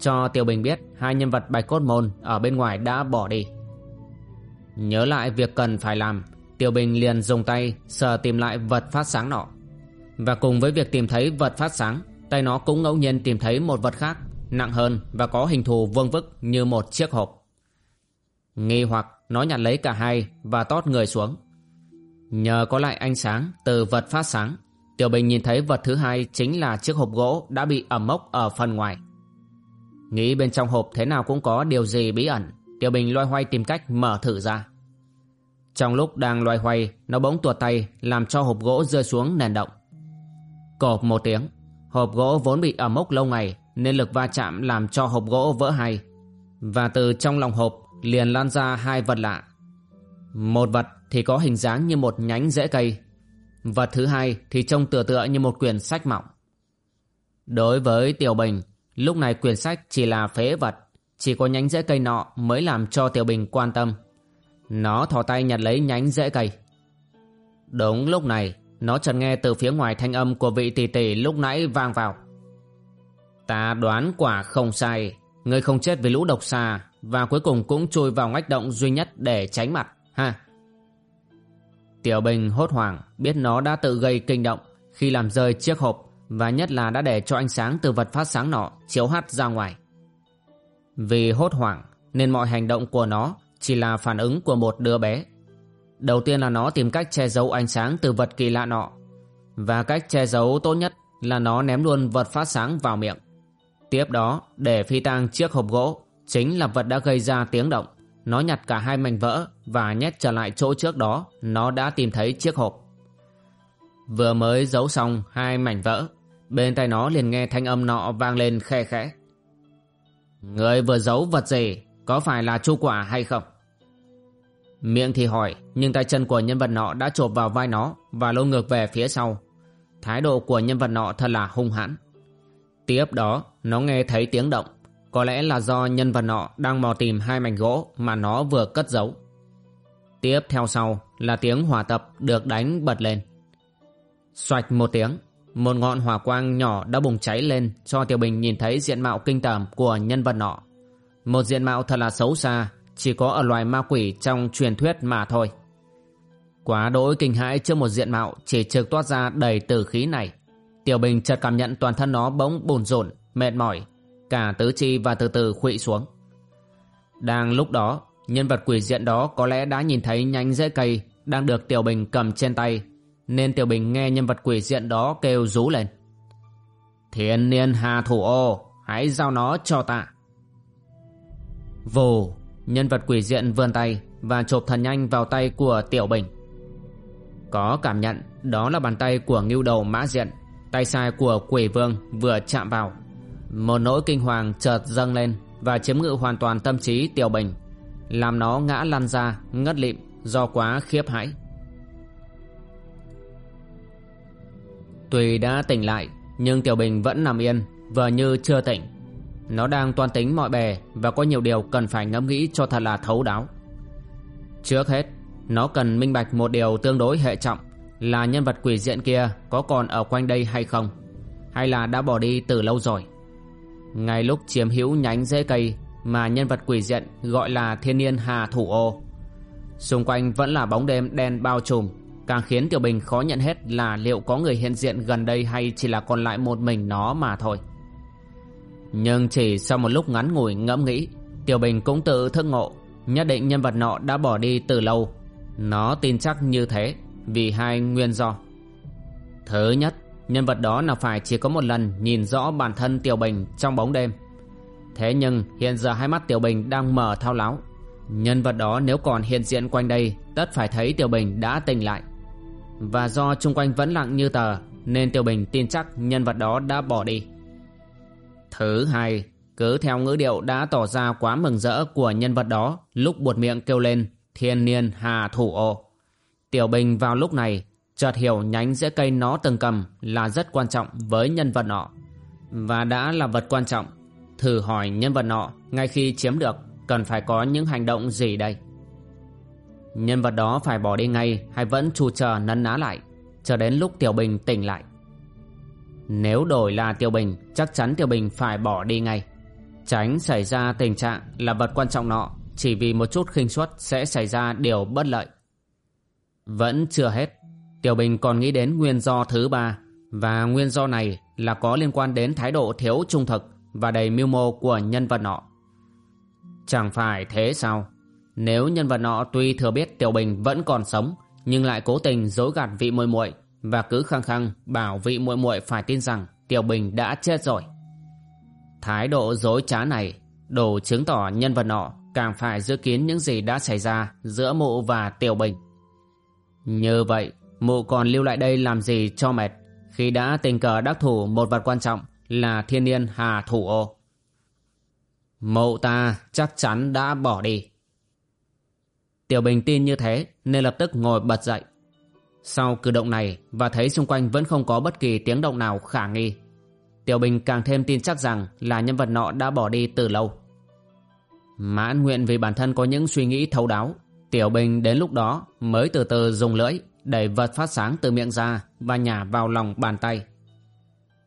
cho Tiêu Bình biết hai nhân vật bạch cốt môn ở bên ngoài đã bỏ đi. Nhớ lại việc cần phải làm, Tiêu Bình liền dùng tay sờ tìm lại vật phát sáng nọ. Và cùng với việc tìm thấy vật phát sáng tay nó cũng ngẫu nhiên tìm thấy một vật khác nặng hơn và có hình thù vương vức như một chiếc hộp. Nghi hoặc nó nhặt lấy cả hai và tót người xuống. Nhờ có lại ánh sáng từ vật phát sáng, Tiểu Bình nhìn thấy vật thứ hai chính là chiếc hộp gỗ đã bị ẩm mốc ở phần ngoài. Nghĩ bên trong hộp thế nào cũng có điều gì bí ẩn, Tiểu Bình loay hoay tìm cách mở thử ra. Trong lúc đang loay hoay, nó bỗng tuột tay làm cho hộp gỗ rơi xuống nền động. Cộp một tiếng, Hộp gỗ vốn bị ẩm mốc lâu ngày nên lực va chạm làm cho hộp gỗ vỡ hay. Và từ trong lòng hộp liền lan ra hai vật lạ. Một vật thì có hình dáng như một nhánh rễ cây. Vật thứ hai thì trông tựa tựa như một quyển sách mỏng. Đối với Tiểu Bình, lúc này quyển sách chỉ là phế vật, chỉ có nhánh rễ cây nọ mới làm cho Tiểu Bình quan tâm. Nó thò tay nhặt lấy nhánh rễ cây. Đúng lúc này, nó chợt nghe từ phía ngoài thanh âm của vị tỷ tỷ lúc nãy vang vào. Ta đoán quả không sai, ngươi không chết vì lũ độc xà và cuối cùng cũng chui vào ngách động duy nhất để tránh mặt, ha. Tiểu Bình hốt hoảng biết nó đã tự gây kinh động khi làm rơi chiếc hộp và nhất là đã để cho ánh sáng từ vật phát sáng nọ chiếu hắt ra ngoài. Vì hốt hoảng nên mọi hành động của nó chỉ là phản ứng của một đứa bé Đầu tiên là nó tìm cách che giấu ánh sáng từ vật kỳ lạ nọ. Và cách che giấu tốt nhất là nó ném luôn vật phát sáng vào miệng. Tiếp đó, để phi tang chiếc hộp gỗ, chính là vật đã gây ra tiếng động. Nó nhặt cả hai mảnh vỡ và nhét trở lại chỗ trước đó, nó đã tìm thấy chiếc hộp. Vừa mới giấu xong hai mảnh vỡ, bên tay nó liền nghe thanh âm nọ vang lên khe khẽ. Người vừa giấu vật gì, có phải là chu quả hay không? Miệng thì hỏi Nhưng tay chân của nhân vật nọ đã chộp vào vai nó Và lôi ngược về phía sau Thái độ của nhân vật nọ thật là hung hãn. Tiếp đó, nó nghe thấy tiếng động. Có lẽ là do nhân vật nọ đang mò tìm hai mảnh gỗ mà nó vừa cất giấu. Tiếp theo sau là tiếng hỏa tập được đánh bật lên. Xoạch một tiếng, một ngọn hỏa quang nhỏ đã bùng cháy lên cho Tiểu Bình nhìn thấy diện mạo kinh tởm của nhân vật nọ. Một diện mạo thật là xấu xa, chỉ có ở loài ma quỷ trong truyền thuyết mà thôi. Quá đỗi kinh hãi trước một diện mạo chỉ trực toát ra đầy tử khí này. Tiểu Bình chợt cảm nhận toàn thân nó bỗng bồn rộn, mệt mỏi, cả tứ chi và từ từ khuỵu xuống. Đang lúc đó, nhân vật quỷ diện đó có lẽ đã nhìn thấy nhánh rễ cây đang được Tiểu Bình cầm trên tay, nên Tiểu Bình nghe nhân vật quỷ diện đó kêu rú lên. Thiên niên hà thủ ô, hãy giao nó cho ta. Vù, nhân vật quỷ diện vươn tay và chộp thần nhanh vào tay của Tiểu Bình. Có cảm nhận đó là bàn tay của ngưu đầu mã diện. Tay sai của quỷ vương vừa chạm vào. Một nỗi kinh hoàng chợt dâng lên Và chiếm ngự hoàn toàn tâm trí Tiểu Bình, Làm nó ngã lăn ra, ngất lịm Do quá khiếp hãi. Tuy đã tỉnh lại, Nhưng Tiểu Bình vẫn nằm yên Vờ như chưa tỉnh. Nó đang toan tính mọi bề Và có nhiều điều cần phải ngẫm nghĩ cho thật là thấu đáo. Trước hết, nó cần minh bạch một điều tương đối hệ trọng Là nhân vật quỷ diện kia có còn ở quanh đây hay không, Hay là đã bỏ đi từ lâu rồi. Ngay lúc chiếm hữu nhánh rễ cây Mà nhân vật quỷ diện gọi là thiên niên hà thủ ô, Xung quanh vẫn là bóng đêm đen bao trùm, Càng khiến Tiểu Bình khó nhận hết là liệu có người hiện diện gần đây hay chỉ là còn lại một mình nó mà thôi. Nhưng chỉ sau một lúc ngắn ngủi ngẫm nghĩ Tiểu Bình cũng tự thức ngộ Nhất định nhân vật nọ đã bỏ đi từ lâu nó tin chắc như thế vì hai nguyên do. Thứ nhất, nhân vật đó là phải chỉ có một lần nhìn rõ bản thân Tiểu Bình trong bóng đêm. Thế nhưng hiện giờ hai mắt Tiểu Bình đang mở thao láo. Nhân vật đó nếu còn hiện diện quanh đây tất phải thấy Tiểu Bình đã tỉnh lại. Và do chung quanh vẫn lặng như tờ nên Tiểu Bình tin chắc nhân vật đó đã bỏ đi. Thứ hai, cứ theo ngữ điệu đã tỏ ra quá mừng rỡ của nhân vật đó lúc buột miệng kêu lên thiên niên hà thủ ô. Tiểu Bình vào lúc này chợt hiểu nhánh rễ cây nó từng cầm là rất quan trọng với nhân vật nọ. Và đã là vật quan trọng, thử hỏi nhân vật nọ ngay khi chiếm được cần phải có những hành động gì đây? Nhân vật đó phải bỏ đi ngay hay vẫn trù chờ nấn ná lại, chờ đến lúc Tiểu Bình tỉnh lại. Nếu đổi là Tiêu Bình, chắc chắn Tiêu Bình phải bỏ đi ngay. Tránh xảy ra tình trạng là vật quan trọng nọ chỉ vì một chút khinh suất sẽ xảy ra điều bất lợi. Vẫn chưa hết, Tiểu Bình còn nghĩ đến nguyên do thứ ba và nguyên do này là có liên quan đến thái độ thiếu trung thực và đầy mưu mô của nhân vật nọ. Chẳng phải thế sao? Nếu nhân vật nọ tuy thừa biết Tiểu Bình vẫn còn sống nhưng lại cố tình dối gạt vị muội muội và cứ khăng khăng bảo vị muội muội phải tin rằng Tiểu Bình đã chết rồi. Thái độ dối trá này đủ chứng tỏ nhân vật nọ càng phải dự kiến những gì đã xảy ra giữa mụ và Tiểu Bình. Như vậy, mụ còn lưu lại đây làm gì cho mệt khi đã tình cờ đắc thủ một vật quan trọng là thiên niên hà thủ ô. Mụ ta chắc chắn đã bỏ đi. Tiểu Bình tin như thế nên lập tức ngồi bật dậy. Sau cử động này và thấy xung quanh vẫn không có bất kỳ tiếng động nào khả nghi. Tiểu Bình càng thêm tin chắc rằng là nhân vật nọ đã bỏ đi từ lâu. Mãn nguyện vì bản thân có những suy nghĩ thấu đáo, Tiểu Bình đến lúc đó mới từ từ dùng lưỡi Đẩy vật phát sáng từ miệng ra Và nhả vào lòng bàn tay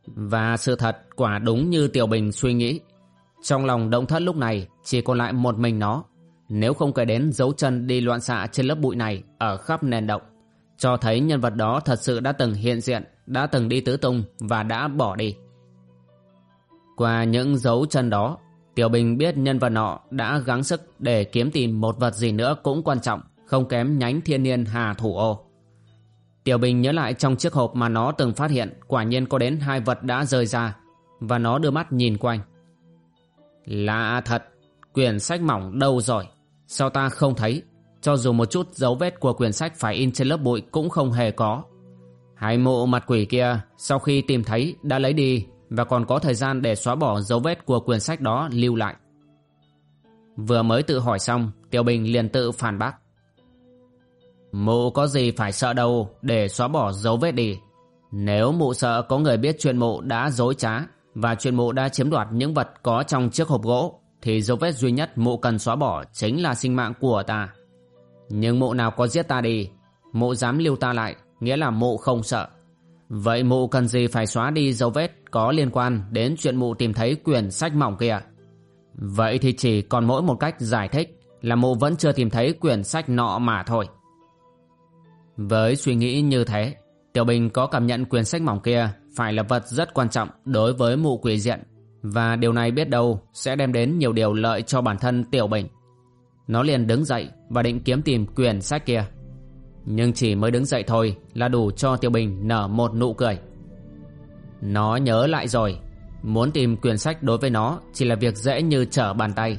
Và sự thật quả đúng như Tiểu Bình suy nghĩ Trong lòng động thất lúc này Chỉ còn lại một mình nó, Nếu không kể đến dấu chân đi loạn xạ trên lớp bụi này Ở khắp nền động cho thấy nhân vật đó thật sự đã từng hiện diện Đã từng đi tứ tung Và đã bỏ đi Qua những dấu chân đó Tiểu Bình biết nhân vật nọ đã gắng sức để kiếm tìm một vật gì nữa cũng quan trọng, không kém nhánh thiên niên hà thủ ô. Tiểu Bình nhớ lại trong chiếc hộp mà nó từng phát hiện quả nhiên có đến hai vật đã rơi ra và nó đưa mắt nhìn quanh. Lạ thật, quyển sách mỏng đâu rồi? Sao ta không thấy? Cho dù một chút dấu vết của quyển sách phải in trên lớp bụi cũng không hề có. Hai mộ mặt quỷ kia sau khi tìm thấy đã lấy đi và còn có thời gian để xóa bỏ dấu vết của quyển sách đó lưu lại. Vừa mới tự hỏi xong, Tiểu Bình liền tự phản bác. Mụ có gì phải sợ đâu để xóa bỏ dấu vết đi. Nếu mụ sợ có người biết chuyện mụ đã dối trá và chuyện mụ đã chiếm đoạt những vật có trong chiếc hộp gỗ thì dấu vết duy nhất mụ cần xóa bỏ chính là sinh mạng của ta. Nhưng mộ nào có giết ta đi, mộ dám lưu ta lại, nghĩa là mộ không sợ. Vậy mụ cần gì phải xóa đi dấu vết có liên quan đến chuyện mụ tìm thấy quyển sách mỏng kia? Vậy thì chỉ còn mỗi một cách giải thích là mụ vẫn chưa tìm thấy quyển sách nọ mà thôi. Với suy nghĩ như thế, Tiểu Bình có cảm nhận quyển sách mỏng kia phải là vật rất quan trọng đối với mụ quỷ diện và điều này biết đâu sẽ đem đến nhiều điều lợi cho bản thân Tiểu Bình. Nó liền đứng dậy và định kiếm tìm quyển sách kia. Nhưng chỉ mới đứng dậy thôi là đủ cho tiêu Bình nở một nụ cười. Nó nhớ lại rồi, muốn tìm quyển sách đối với nó chỉ là việc dễ như trở bàn tay.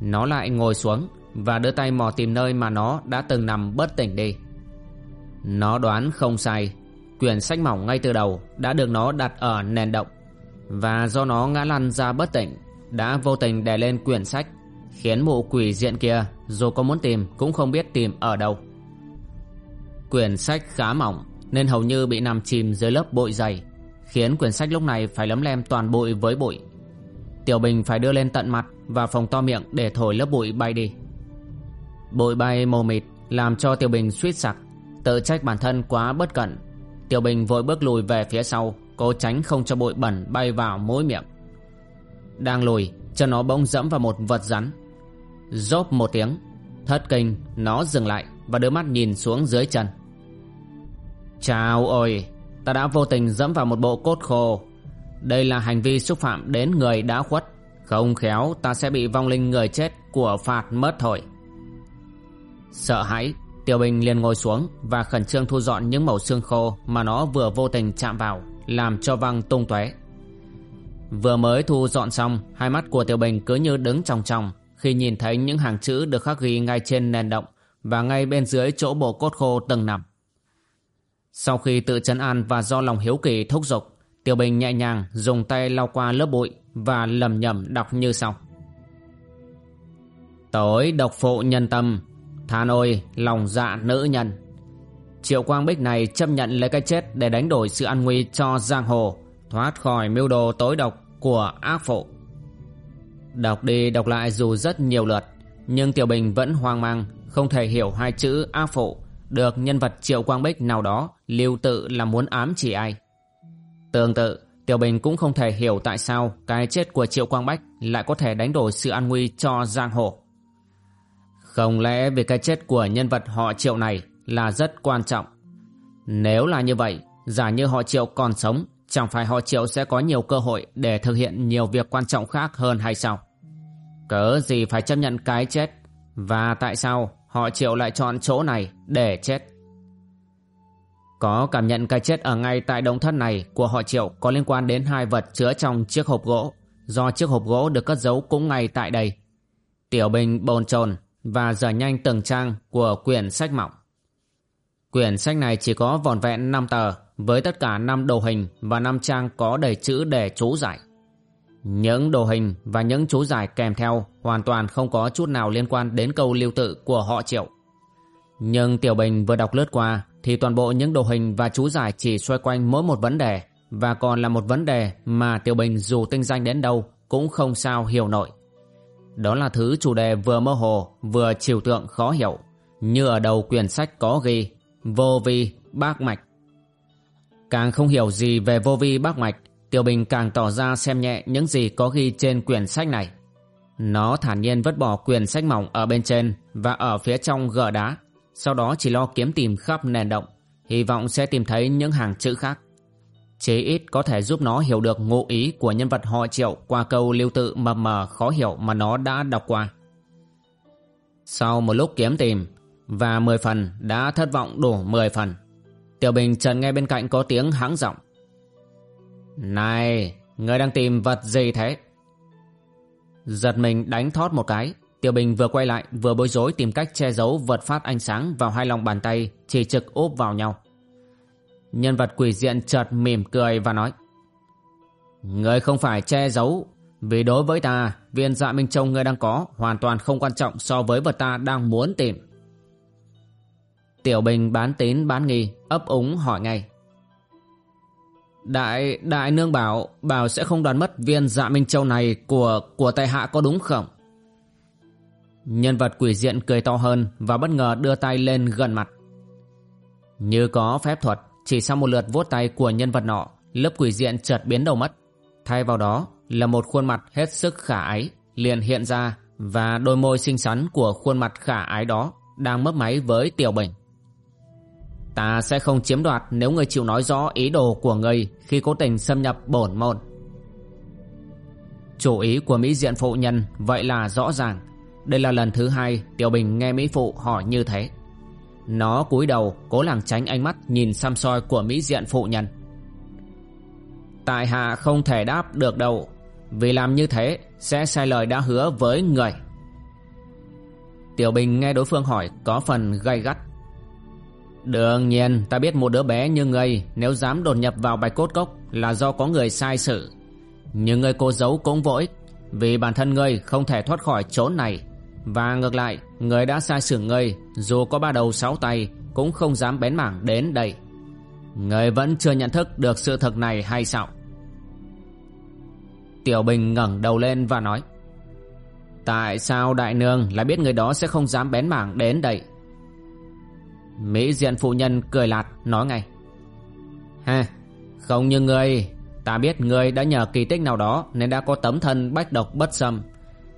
Nó lại ngồi xuống và đưa tay mò tìm nơi mà nó đã từng nằm bất tỉnh đi. Nó đoán không sai, quyển sách mỏng ngay từ đầu đã được nó đặt ở nền động. Và do nó ngã lăn ra bất tỉnh, đã vô tình đè lên quyển sách, khiến mụ quỷ diện kia dù có muốn tìm cũng không biết tìm ở đâu. Quyển sách khá mỏng nên hầu như bị nằm chìm dưới lớp bụi dày, khiến quyển sách lúc này phải lấm lem toàn bụi với bụi. Tiểu Bình phải đưa lên tận mặt và phòng to miệng để thổi lớp bụi bay đi. Bụi bay mồ mịt làm cho Tiểu Bình suýt sặc, tự trách bản thân quá bất cẩn. Tiểu Bình vội bước lùi về phía sau, cố tránh không cho bụi bẩn bay vào mũi miệng. Đang lùi, chân nó bỗng dẫm vào một vật rắn. Rốp một tiếng, thất kinh, nó dừng lại và đưa mắt nhìn xuống dưới chân. Chào ôi, ta đã vô tình dẫm vào một bộ cốt khô. Đây là hành vi xúc phạm đến người đã khuất. Không khéo ta sẽ bị vong linh người chết của phạt mất thôi. Sợ hãi, Tiểu Bình liền ngồi xuống và khẩn trương thu dọn những mẩu xương khô mà nó vừa vô tình chạm vào, làm cho văng tung tóe. Vừa mới thu dọn xong, hai mắt của Tiểu Bình cứ như đứng trong trong khi nhìn thấy những hàng chữ được khắc ghi ngay trên nền động và ngay bên dưới chỗ bộ cốt khô từng nằm. Sau khi tự chấn an và do lòng hiếu kỳ thúc giục, Tiểu Bình nhẹ nhàng dùng tay lau qua lớp bụi và lầm nhầm đọc như sau. Tối độc phụ nhân tâm, than ôi lòng dạ nữ nhân. Triệu Quang Bích này chấp nhận lấy cái chết để đánh đổi sự an nguy cho giang hồ, thoát khỏi mưu đồ tối độc của ác phụ. Đọc đi đọc lại dù rất nhiều lượt, nhưng Tiểu Bình vẫn hoang mang, không thể hiểu hai chữ a phụ được nhân vật Triệu Quang Bích nào đó lưu tự là muốn ám chỉ ai. Tương tự, Tiểu Bình cũng không thể hiểu tại sao cái chết của Triệu Quang Bách lại có thể đánh đổi sự an nguy cho giang hồ. Không lẽ vì cái chết của nhân vật họ Triệu này là rất quan trọng? Nếu là như vậy, giả như họ Triệu còn sống, chẳng phải họ Triệu sẽ có nhiều cơ hội để thực hiện nhiều việc quan trọng khác hơn hay sao? Cớ gì phải chấp nhận cái chết? Và tại sao họ Triệu lại chọn chỗ này để chết? Có cảm nhận cái chết ở ngay tại động thất này của họ Triệu có liên quan đến hai vật chứa trong chiếc hộp gỗ, do chiếc hộp gỗ được cất giấu cũng ngay tại đây. Tiểu Bình bồn chồn và dở nhanh từng trang của quyển sách mỏng. Quyển sách này chỉ có vòn vẹn 5 tờ với tất cả 5 đồ hình và 5 trang có đầy chữ để chú giải. Những đồ hình và những chú giải kèm theo hoàn toàn không có chút nào liên quan đến câu lưu tự của họ triệu. Nhưng Tiểu Bình vừa đọc lướt qua thì toàn bộ những đồ hình và chú giải chỉ xoay quanh mỗi một vấn đề, và còn là một vấn đề mà Tiểu Bình dù tinh danh đến đâu cũng không sao hiểu nổi. Đó là thứ chủ đề vừa mơ hồ, vừa trừu tượng khó hiểu, như ở đầu quyển sách có ghi, vô vi bác mạch. Càng không hiểu gì về vô vi bác mạch Tiểu Bình càng tỏ ra xem nhẹ những gì có ghi trên quyển sách này. Nó thản nhiên vứt bỏ quyển sách mỏng ở bên trên và ở phía trong gờ đá sau đó chỉ lo kiếm tìm khắp nền động, hy vọng sẽ tìm thấy những hàng chữ khác. Chế ít có thể giúp nó hiểu được ngụ ý của nhân vật họ triệu qua câu lưu tự mờ mờ khó hiểu mà nó đã đọc qua. Sau một lúc kiếm tìm, và 10 phần đã thất vọng đủ 10 phần, Tiểu Bình trần nghe bên cạnh có tiếng hắng giọng. Này, người đang tìm vật gì thế? Giật mình đánh thót một cái, Tiểu Bình vừa quay lại vừa bối rối tìm cách che giấu vật phát ánh sáng vào hai lòng bàn tay chỉ trực úp vào nhau. Nhân vật quỷ diện chợt mỉm cười và nói Người không phải che giấu Vì đối với ta Viên dạ minh châu người đang có Hoàn toàn không quan trọng so với vật ta đang muốn tìm Tiểu Bình bán tín bán nghi ấp úng hỏi ngay Đại, đại nương bảo, bảo sẽ không đoán mất viên dạ Minh Châu này của, của tại hạ có đúng không? Nhân vật quỷ diện cười to hơn và bất ngờ đưa tay lên gần mặt. Như có phép thuật, chỉ sau một lượt vuốt tay của nhân vật nọ, lớp quỷ diện chợt biến đầu mất. Thay vào đó là một khuôn mặt hết sức khả ái, liền hiện ra và đôi môi xinh xắn của khuôn mặt khả ái đó đang mấp máy với Tiểu Bình. Ta sẽ không chiếm đoạt nếu người chịu nói rõ ý đồ của người khi cố tình xâm nhập bổn môn. Chủ ý của Mỹ diện phụ nhân, vậy là rõ ràng. Đây là lần thứ hai Tiểu Bình nghe Mỹ phụ hỏi như thế. Nó cúi đầu, cố làng tránh ánh mắt nhìn xăm soi của Mỹ diện phụ nhân. Tại hạ không thể đáp được đâu Vì làm như thế, sẽ sai lời đã hứa với người Tiểu Bình nghe đối phương hỏi có phần gay gắt Đương nhiên, ta biết một đứa bé như ngươi, Nếu dám đột nhập vào bạch cốt cốc Là do có người sai sự. Nhưng ngươi cố giấu cũng vô ích, Vì bản thân ngươi không thể thoát khỏi chỗ này. Và ngược lại Ngươi đã sai sử ngươi, Dù có ba đầu sáu tay, Cũng không dám bén mảng đến đây. Ngươi vẫn chưa nhận thức được sự thật này hay sao? Tiểu Bình ngẩng đầu lên và nói, Tại sao đại nương lại biết người đó sẽ không dám bén mảng đến đây? Mỹ diện phụ nhân cười lạt, nói ngay. Ha, Không như ngươi, Ta biết ngươi đã nhờ kỳ tích nào đó Nên đã có tấm thân bách độc bất xâm.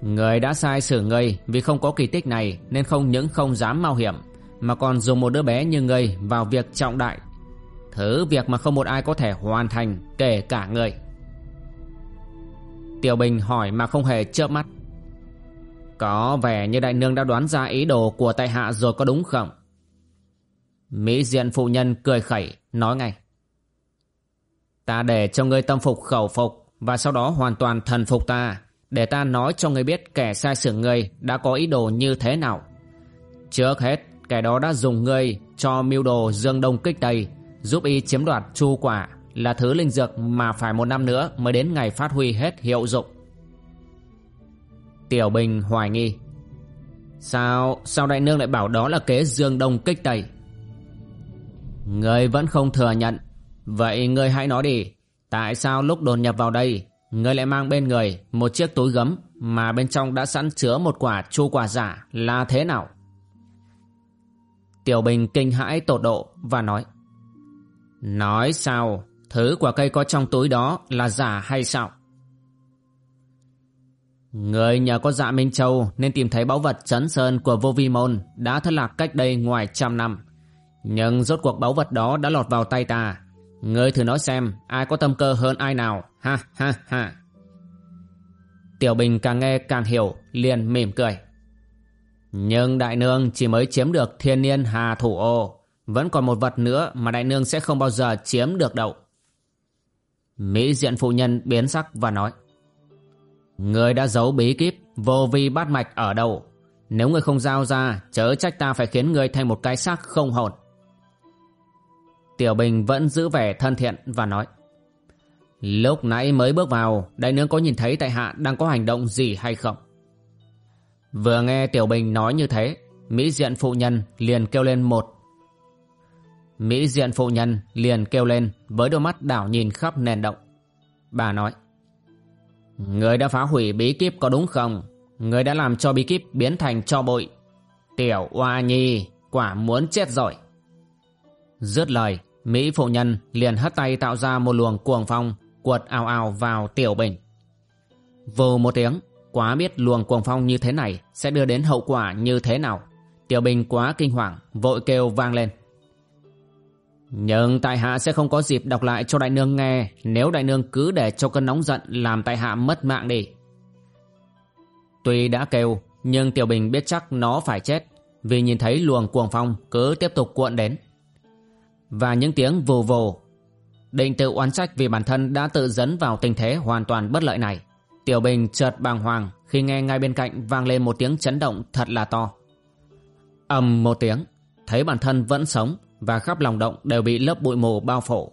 Ngươi đã sai xử ngươi Vì không có kỳ tích này Nên không những không dám mạo hiểm, Mà còn dùng một đứa bé như ngươi Vào việc trọng đại. Thứ việc mà không một ai có thể hoàn thành Kể cả ngươi. Tiểu Bình hỏi mà không hề chớp mắt. Có vẻ như đại nương đã đoán ra ý đồ của tại hạ rồi có đúng không? Mỹ diện phụ nhân cười khẩy nói ngay Ta để cho ngươi tâm phục khẩu phục Và sau đó hoàn toàn thần phục ta Để ta nói cho ngươi biết kẻ sai sử ngươi đã có ý đồ như thế nào Trước hết kẻ đó đã dùng ngươi cho mưu đồ dương đông kích tây Giúp y chiếm đoạt chu quả là thứ linh dược mà phải một năm nữa mới đến ngày phát huy hết hiệu dụng. Tiểu Bình hoài nghi. Sao, sao đại nương lại bảo đó là kế dương đông kích tây? Người vẫn không thừa nhận. Vậy người hãy nói đi, tại sao lúc đồn nhập vào đây, người lại mang bên người một chiếc túi gấm mà bên trong đã sẵn chứa một quả chu quả giả là thế nào? Tiểu Bình kinh hãi tột độ và nói Nói sao Thứ quả cây có trong túi đó là giả hay sao? Người nhờ có dạ Minh Châu nên tìm thấy báu vật chấn sơn của vô vi môn đã thất lạc cách đây ngoài trăm năm. Nhưng rốt cuộc báu vật đó đã lọt vào tay ta. ngươi thử nói xem, ai có tâm cơ hơn ai nào. Ha ha ha. Tiểu Bình càng nghe càng hiểu, liền mỉm cười. Nhưng đại nương chỉ mới chiếm được thiên niên hà thủ ô. Vẫn còn một vật nữa mà đại nương sẽ không bao giờ chiếm được đâu. Mỹ diện phụ nhân biến sắc và nói Người đã giấu bí kíp, vô vi bát mạch ở đâu Nếu người không giao ra, Chớ trách ta phải khiến người thành một cái xác không hồn Tiểu Bình vẫn giữ vẻ thân thiện và nói Lúc nãy mới bước vào Đại nương có nhìn thấy tại hạ đang có hành động gì hay không Vừa nghe Tiểu Bình nói như thế Mỹ diện phụ nhân liền kêu lên một Mỹ diện phụ nhân liền kêu lên với đôi mắt đảo nhìn khắp nền động. Bà nói Người đã phá hủy bí kíp có đúng không? Người đã làm cho bí kíp biến thành cho bụi. Tiểu Oa Nhi quả muốn chết rồi. Dứt lời, Mỹ phụ nhân liền hất tay tạo ra một luồng cuồng phong cuột ào ào vào Tiểu Bình. Vù một tiếng, quá biết luồng cuồng phong như thế này sẽ đưa đến hậu quả như thế nào. Tiểu Bình quá kinh hoàng, vội kêu vang lên. Nhưng tại hạ sẽ không có dịp đọc lại cho đại nương nghe Nếu đại nương cứ để cho cơn nóng giận Làm tại hạ mất mạng đi Tuy đã kêu Nhưng Tiểu Bình biết chắc nó phải chết Vì nhìn thấy luồng cuồng phong Cứ tiếp tục cuộn đến và những tiếng vù vù Định tự oán trách vì bản thân đã tự dẫn vào tình thế hoàn toàn bất lợi này Tiểu Bình chợt bàng hoàng Khi nghe ngay bên cạnh vang lên một tiếng chấn động thật là to ầm một tiếng Thấy bản thân vẫn sống và khắp lòng động đều bị lớp bụi mù bao phủ.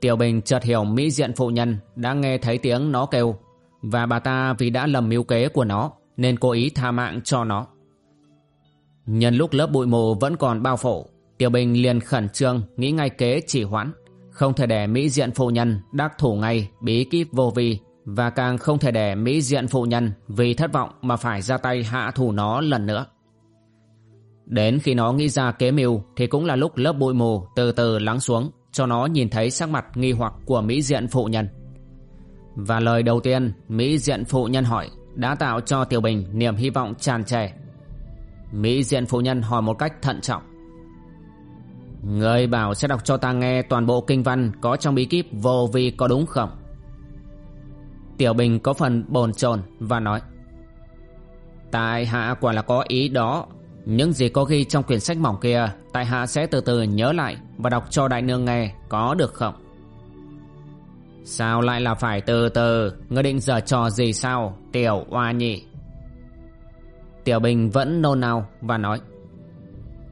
Tiểu Bình chợt hiểu mỹ diện phụ nhân đã nghe thấy tiếng nó kêu và bà ta vì đã lầm mưu kế của nó nên cố ý tha mạng cho nó. Nhân lúc lớp bụi mù vẫn còn bao phủ, Tiểu Bình liền khẩn trương nghĩ ngay kế chỉ hoãn, Không thể để Mỹ diện phụ nhân đắc thủ ngay bí kíp vô vi và càng không thể để Mỹ diện phụ nhân vì thất vọng mà phải ra tay hạ thủ nó lần nữa. Đến khi nó nghĩ ra kế mưu thì cũng là lúc lớp bụi mù từ từ lắng xuống cho nó nhìn thấy sắc mặt nghi hoặc của Mỹ diện phụ nhân. Và lời đầu tiên Mỹ diện phụ nhân hỏi đã tạo cho Tiểu Bình niềm hy vọng tràn trề. Mỹ diện phụ nhân hỏi một cách thận trọng. Người bảo sẽ đọc cho ta nghe toàn bộ kinh văn có trong bí kíp vô vi có đúng không? Tiểu Bình có phần bồn chồn và nói, Tại hạ quả là có ý đó. Những gì có ghi trong quyển sách mỏng kia, Tại hạ sẽ từ từ nhớ lại Và đọc cho đại nương nghe, Có được không? Sao lại là phải từ từ? Ngươi định giờ trò gì sao, Tiểu oa nhị? Tiểu Bình vẫn nôn nao và nói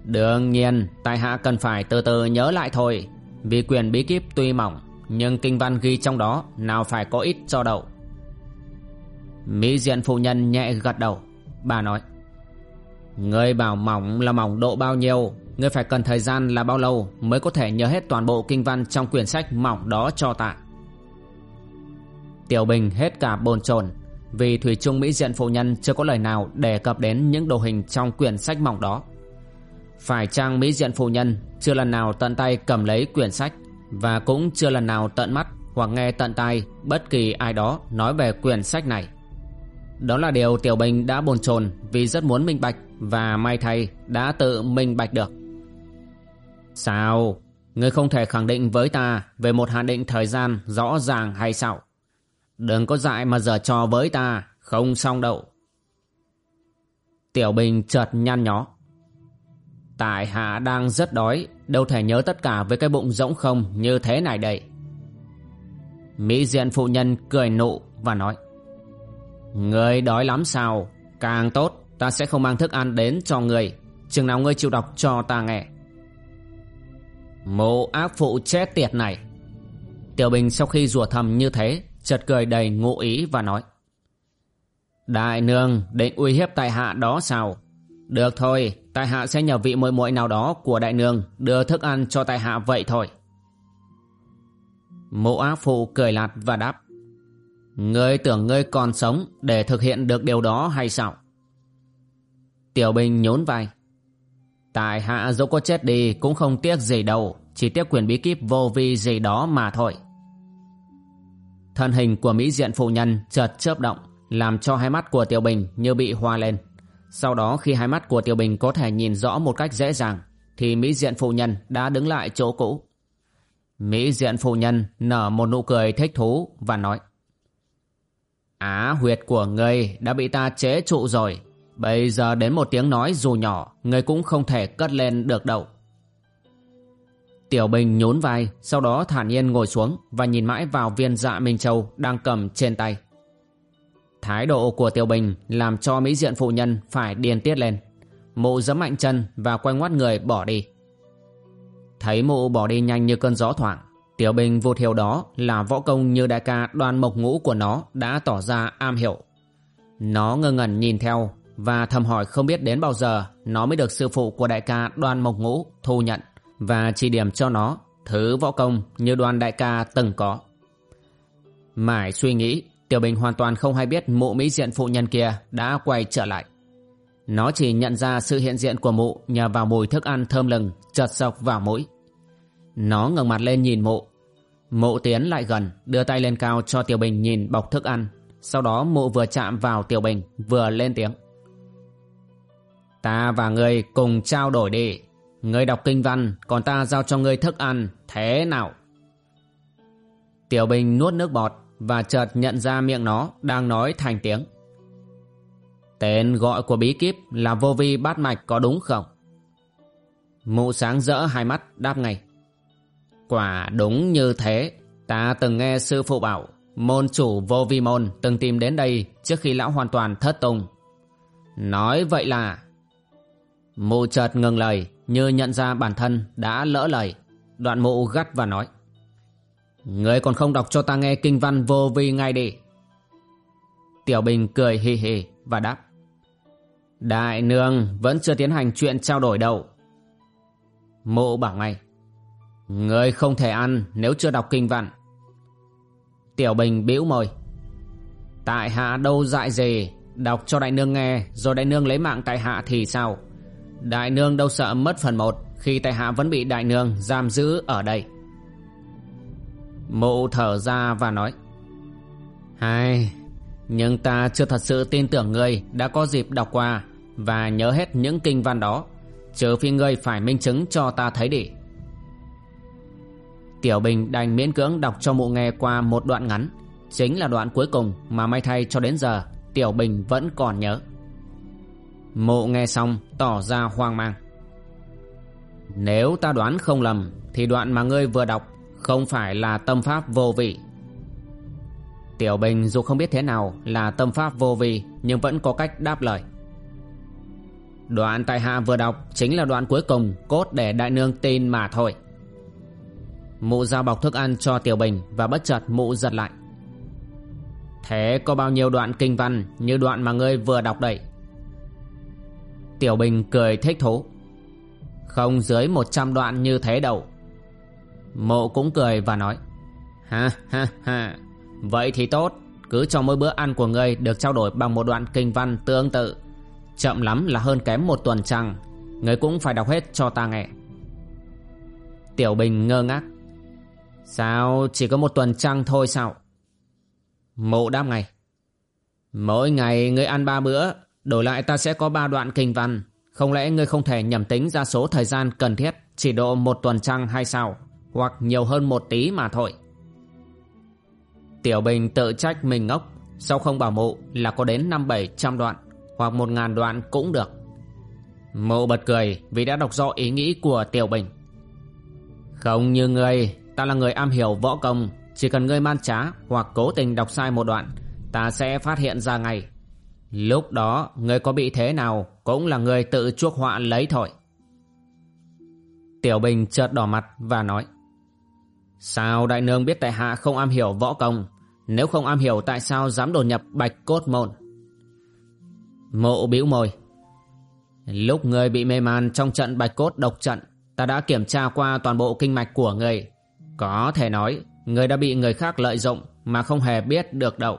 Đương nhiên, Tại hạ cần phải từ từ nhớ lại thôi. Vì quyền bí kíp tuy mỏng, Nhưng kinh văn ghi trong đó Nào phải có ít cho đậu Mỹ diện phụ nhân nhẹ gật đầu. Bà nói, người bảo mỏng là mỏng độ bao nhiêu người phải cần thời gian là bao lâu Mới có thể nhớ hết toàn bộ kinh văn Trong quyển sách mỏng đó cho tạ. Tiểu Bình hết cả bồn chồn, Vì Thủy Trung Mỹ diện phụ nhân Chưa có lời nào đề cập đến những đồ hình Trong quyển sách mỏng đó. Phải chăng Mỹ diện phụ nhân Chưa lần nào tận tay cầm lấy quyển sách Và cũng chưa lần nào tận mắt Hoặc nghe tận tay Bất kỳ ai đó nói về quyển sách này đó là điều Tiểu Bình đã bồn chồn vì rất muốn minh bạch và may thay đã tự minh bạch được. Sao? Ngươi không thể khẳng định với ta về một hạn định thời gian rõ ràng hay sao? Đừng có dại mà giở trò với ta, không xong đậu. Tiểu Bình chợt nhăn nhó. Tại hạ đang rất đói, đâu thể nhớ tất cả với cái bụng rỗng không như thế này đây. Mỹ diện phụ nhân cười nụ và nói. Người đói lắm sao? Càng tốt ta sẽ không mang thức ăn đến cho người Chừng nào ngươi chịu đọc cho ta nghe. Mụ ác phụ chết tiệt này. Tiểu Bình sau khi rủa thầm như thế chợt cười đầy ngụ ý và nói Đại nương định uy hiếp tại hạ đó sao? Được thôi Tại hạ sẽ nhờ vị muội muội nào đó của đại nương Đưa thức ăn cho tại hạ vậy thôi Mụ Á phụ cười lạt và đáp Ngươi tưởng ngươi còn sống để thực hiện được điều đó hay sao? Tiểu Bình nhốn vai. Tại hạ dẫu có chết đi cũng không tiếc gì đâu, chỉ tiếc quyền bí kíp vô vi gì đó mà thôi. Thân hình của Mỹ diện phụ nhân chợt chớp động, làm cho hai mắt của Tiểu Bình như bị hoa lên. Sau đó khi hai mắt của Tiểu Bình có thể nhìn rõ một cách dễ dàng, thì Mỹ diện phụ nhân đã đứng lại chỗ cũ. Mỹ diện phụ nhân nở một nụ cười thích thú và nói Á huyệt của ngươi đã bị ta chế trụ rồi. Bây giờ đến một tiếng nói dù nhỏ, ngươi cũng không thể cất lên được đâu. Tiểu Bình nhún vai, sau đó thản nhiên ngồi xuống và nhìn mãi vào viên dạ Minh Châu đang cầm trên tay. Thái độ của Tiểu Bình làm cho mỹ diện phụ nhân phải điên tiết lên. Mụ giẫm mạnh chân và quay ngoắt người bỏ đi. Thấy mụ bỏ đi nhanh như cơn gió thoảng, Tiểu Bình vô hiểu đó là võ công như đại ca đoan mộc ngũ của nó đã tỏ ra am hiểu. Nó ngơ ngẩn nhìn theo và thầm hỏi không biết đến bao giờ nó mới được sư phụ của đại ca đoan mộc ngũ thu nhận và chỉ điểm cho nó thứ võ công như đoan đại ca từng có. Mãi suy nghĩ, Tiểu Bình hoàn toàn không hay biết mụ mỹ diện phụ nhân kia đã quay trở lại. Nó chỉ nhận ra sự hiện diện của mụ nhờ vào mùi thức ăn thơm lừng, chợt sọc vào mũi. Nó ngẩng mặt lên nhìn mụ. Mụ tiến lại gần, Đưa tay lên cao cho Tiểu Bình nhìn bọc thức ăn. Sau đó mụ vừa chạm vào Tiểu Bình, Vừa lên tiếng. Ta và ngươi cùng trao đổi đi. Ngươi đọc kinh văn, Còn ta giao cho ngươi thức ăn, Thế nào? Tiểu Bình nuốt nước bọt. Và chợt nhận ra miệng nó Đang nói thành tiếng Tên gọi của bí kíp Là vô vi bát mạch có đúng không Mụ sáng rỡ hai mắt đáp ngay Quả đúng như thế, ta từng nghe sư phụ bảo, môn chủ vô vi môn từng tìm đến đây trước khi lão hoàn toàn thất tung. Nói vậy là... Mụ chợt ngừng lời như nhận ra bản thân đã lỡ lời. Đoạn mụ gắt và nói. Người còn không đọc cho ta nghe kinh văn vô vi ngay đi. Tiểu Bình cười hì hì và đáp. Đại nương, vẫn chưa tiến hành chuyện trao đổi đâu. mộ bảo ngay. Người không thể ăn nếu chưa đọc kinh văn Tiểu Bình bĩu môi Tại hạ đâu dại gì Đọc cho đại nương nghe, Rồi đại nương lấy mạng tại hạ thì sao Đại nương đâu sợ mất phần một Khi tại hạ vẫn bị đại nương giam giữ ở đây Mụ thở ra và nói Hai Nhưng ta chưa thật sự tin tưởng ngươi Đã có dịp đọc qua Và nhớ hết những kinh văn đó, Trừ phi ngươi phải minh chứng cho ta thấy đi. Tiểu Bình đành miễn cưỡng đọc cho mụ nghe qua một đoạn ngắn, Chính là đoạn cuối cùng mà may thay cho đến giờ Tiểu Bình vẫn còn nhớ. Mụ nghe xong tỏ ra hoang mang. Nếu ta đoán không lầm Thì đoạn mà ngươi vừa đọc không phải là tâm pháp vô vị Tiểu Bình dù không biết thế nào là tâm pháp vô vị Nhưng vẫn có cách đáp lời. Đoạn tại hạ vừa đọc Chính là đoạn cuối cùng, Cốt để đại nương tin mà thôi. Mụ giao bọc thức ăn cho Tiểu Bình Và bất chợt mụ giật lại. Thế có bao nhiêu đoạn kinh văn Như đoạn mà ngươi vừa đọc đây? Tiểu Bình cười thích thú. Không dưới 100 đoạn như thế đâu. Mộ cũng cười và nói, Ha ha ha. Vậy thì tốt. Cứ cho mỗi bữa ăn của ngươi được trao đổi bằng một đoạn kinh văn tương tự. Chậm lắm là hơn kém một tuần chăng? Ngươi cũng phải đọc hết cho ta nghe. Tiểu Bình ngơ ngác, Sao chỉ có một tuần trăng thôi sao? Mộ đáp ngay, Mỗi ngày ngươi ăn ba bữa, Đổi lại ta sẽ có ba đoạn kinh văn. Không lẽ ngươi không thể nhầm tính ra số thời gian cần thiết, Chỉ độ một tuần trăng hay sao? Hoặc nhiều hơn một tí mà thôi. Tiểu Bình tự trách mình ngốc Sao không bảo mụ là có đến năm bảy trăm đoạn Hoặc một ngàn đoạn cũng được. Mụ bật cười vì đã đọc rõ ý nghĩ của Tiểu Bình. Không như ngươi, Ta là người am hiểu võ công, Chỉ cần ngươi man trá hoặc cố tình đọc sai một đoạn, Ta sẽ phát hiện ra ngay. Lúc đó, ngươi có bị thế nào Cũng là người tự chuốc họa lấy thôi. Tiểu Bình chợt đỏ mặt và nói Sao đại nương biết tại hạ không am hiểu võ công? Nếu không am hiểu tại sao dám đột nhập bạch cốt môn? Mộ bĩu môi. Lúc ngươi bị mê man trong trận bạch cốt độc trận, Ta đã kiểm tra qua toàn bộ kinh mạch của ngươi. Có thể nói, Ngươi đã bị người khác lợi dụng Mà không hề biết được đâu.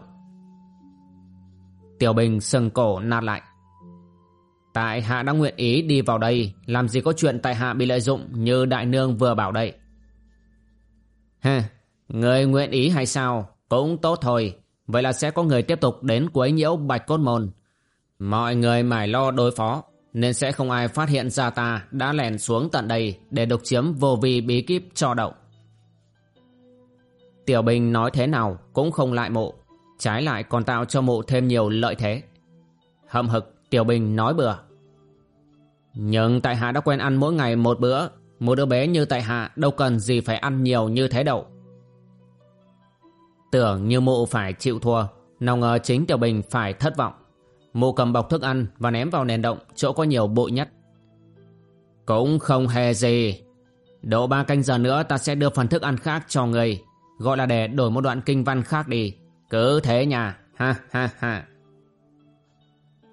Tiểu Bình sừng cổ nạt lại. Tại hạ đã nguyện ý đi vào đây, Làm gì có chuyện tại hạ bị lợi dụng Như đại nương vừa bảo đây. Ha, người nguyện ý hay sao? Cũng tốt thôi. Vậy là sẽ có người tiếp tục đến quấy nhiễu bạch cốt môn. Mọi người mải lo đối phó Nên sẽ không ai phát hiện ra ta Đã lèn xuống tận đây Để độc chiếm vô vi bí kíp cho đậu. Tiểu Bình nói thế nào Cũng không lại mộ. Trái lại còn tạo cho mộ thêm nhiều lợi thế. Hậm hực Tiểu Bình nói bừa. Nhưng tại hạ đã quen ăn mỗi ngày một bữa một đứa bé như tại hạ Đâu cần gì phải ăn nhiều như thế đâu. Tưởng như mụ phải chịu thua Nào ngờ chính Tiểu Bình phải thất vọng. Mụ cầm bọc thức ăn Và ném vào nền động Chỗ có nhiều bụi nhất. Cũng không hề gì. Độ ba canh giờ nữa ta sẽ đưa phần thức ăn khác cho người. Gọi là để đổi một đoạn kinh văn khác đi. Cứ thế nhà, ha ha ha.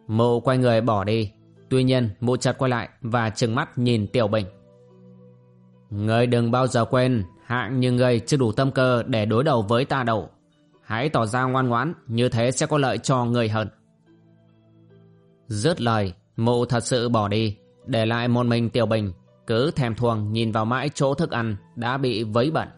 Mụ quay người bỏ đi, tuy nhiên mụ chợt quay lại và trừng mắt nhìn Tiểu Bình. Ngươi đừng bao giờ quên, hạng như ngươi chưa đủ tâm cơ để đối đầu với ta đâu. Hãy tỏ ra ngoan ngoãn, như thế sẽ có lợi cho người hơn. Dứt lời, mụ thật sự bỏ đi, để lại một mình Tiểu Bình, cứ thèm thuồng nhìn vào mãi chỗ thức ăn đã bị vấy bẩn.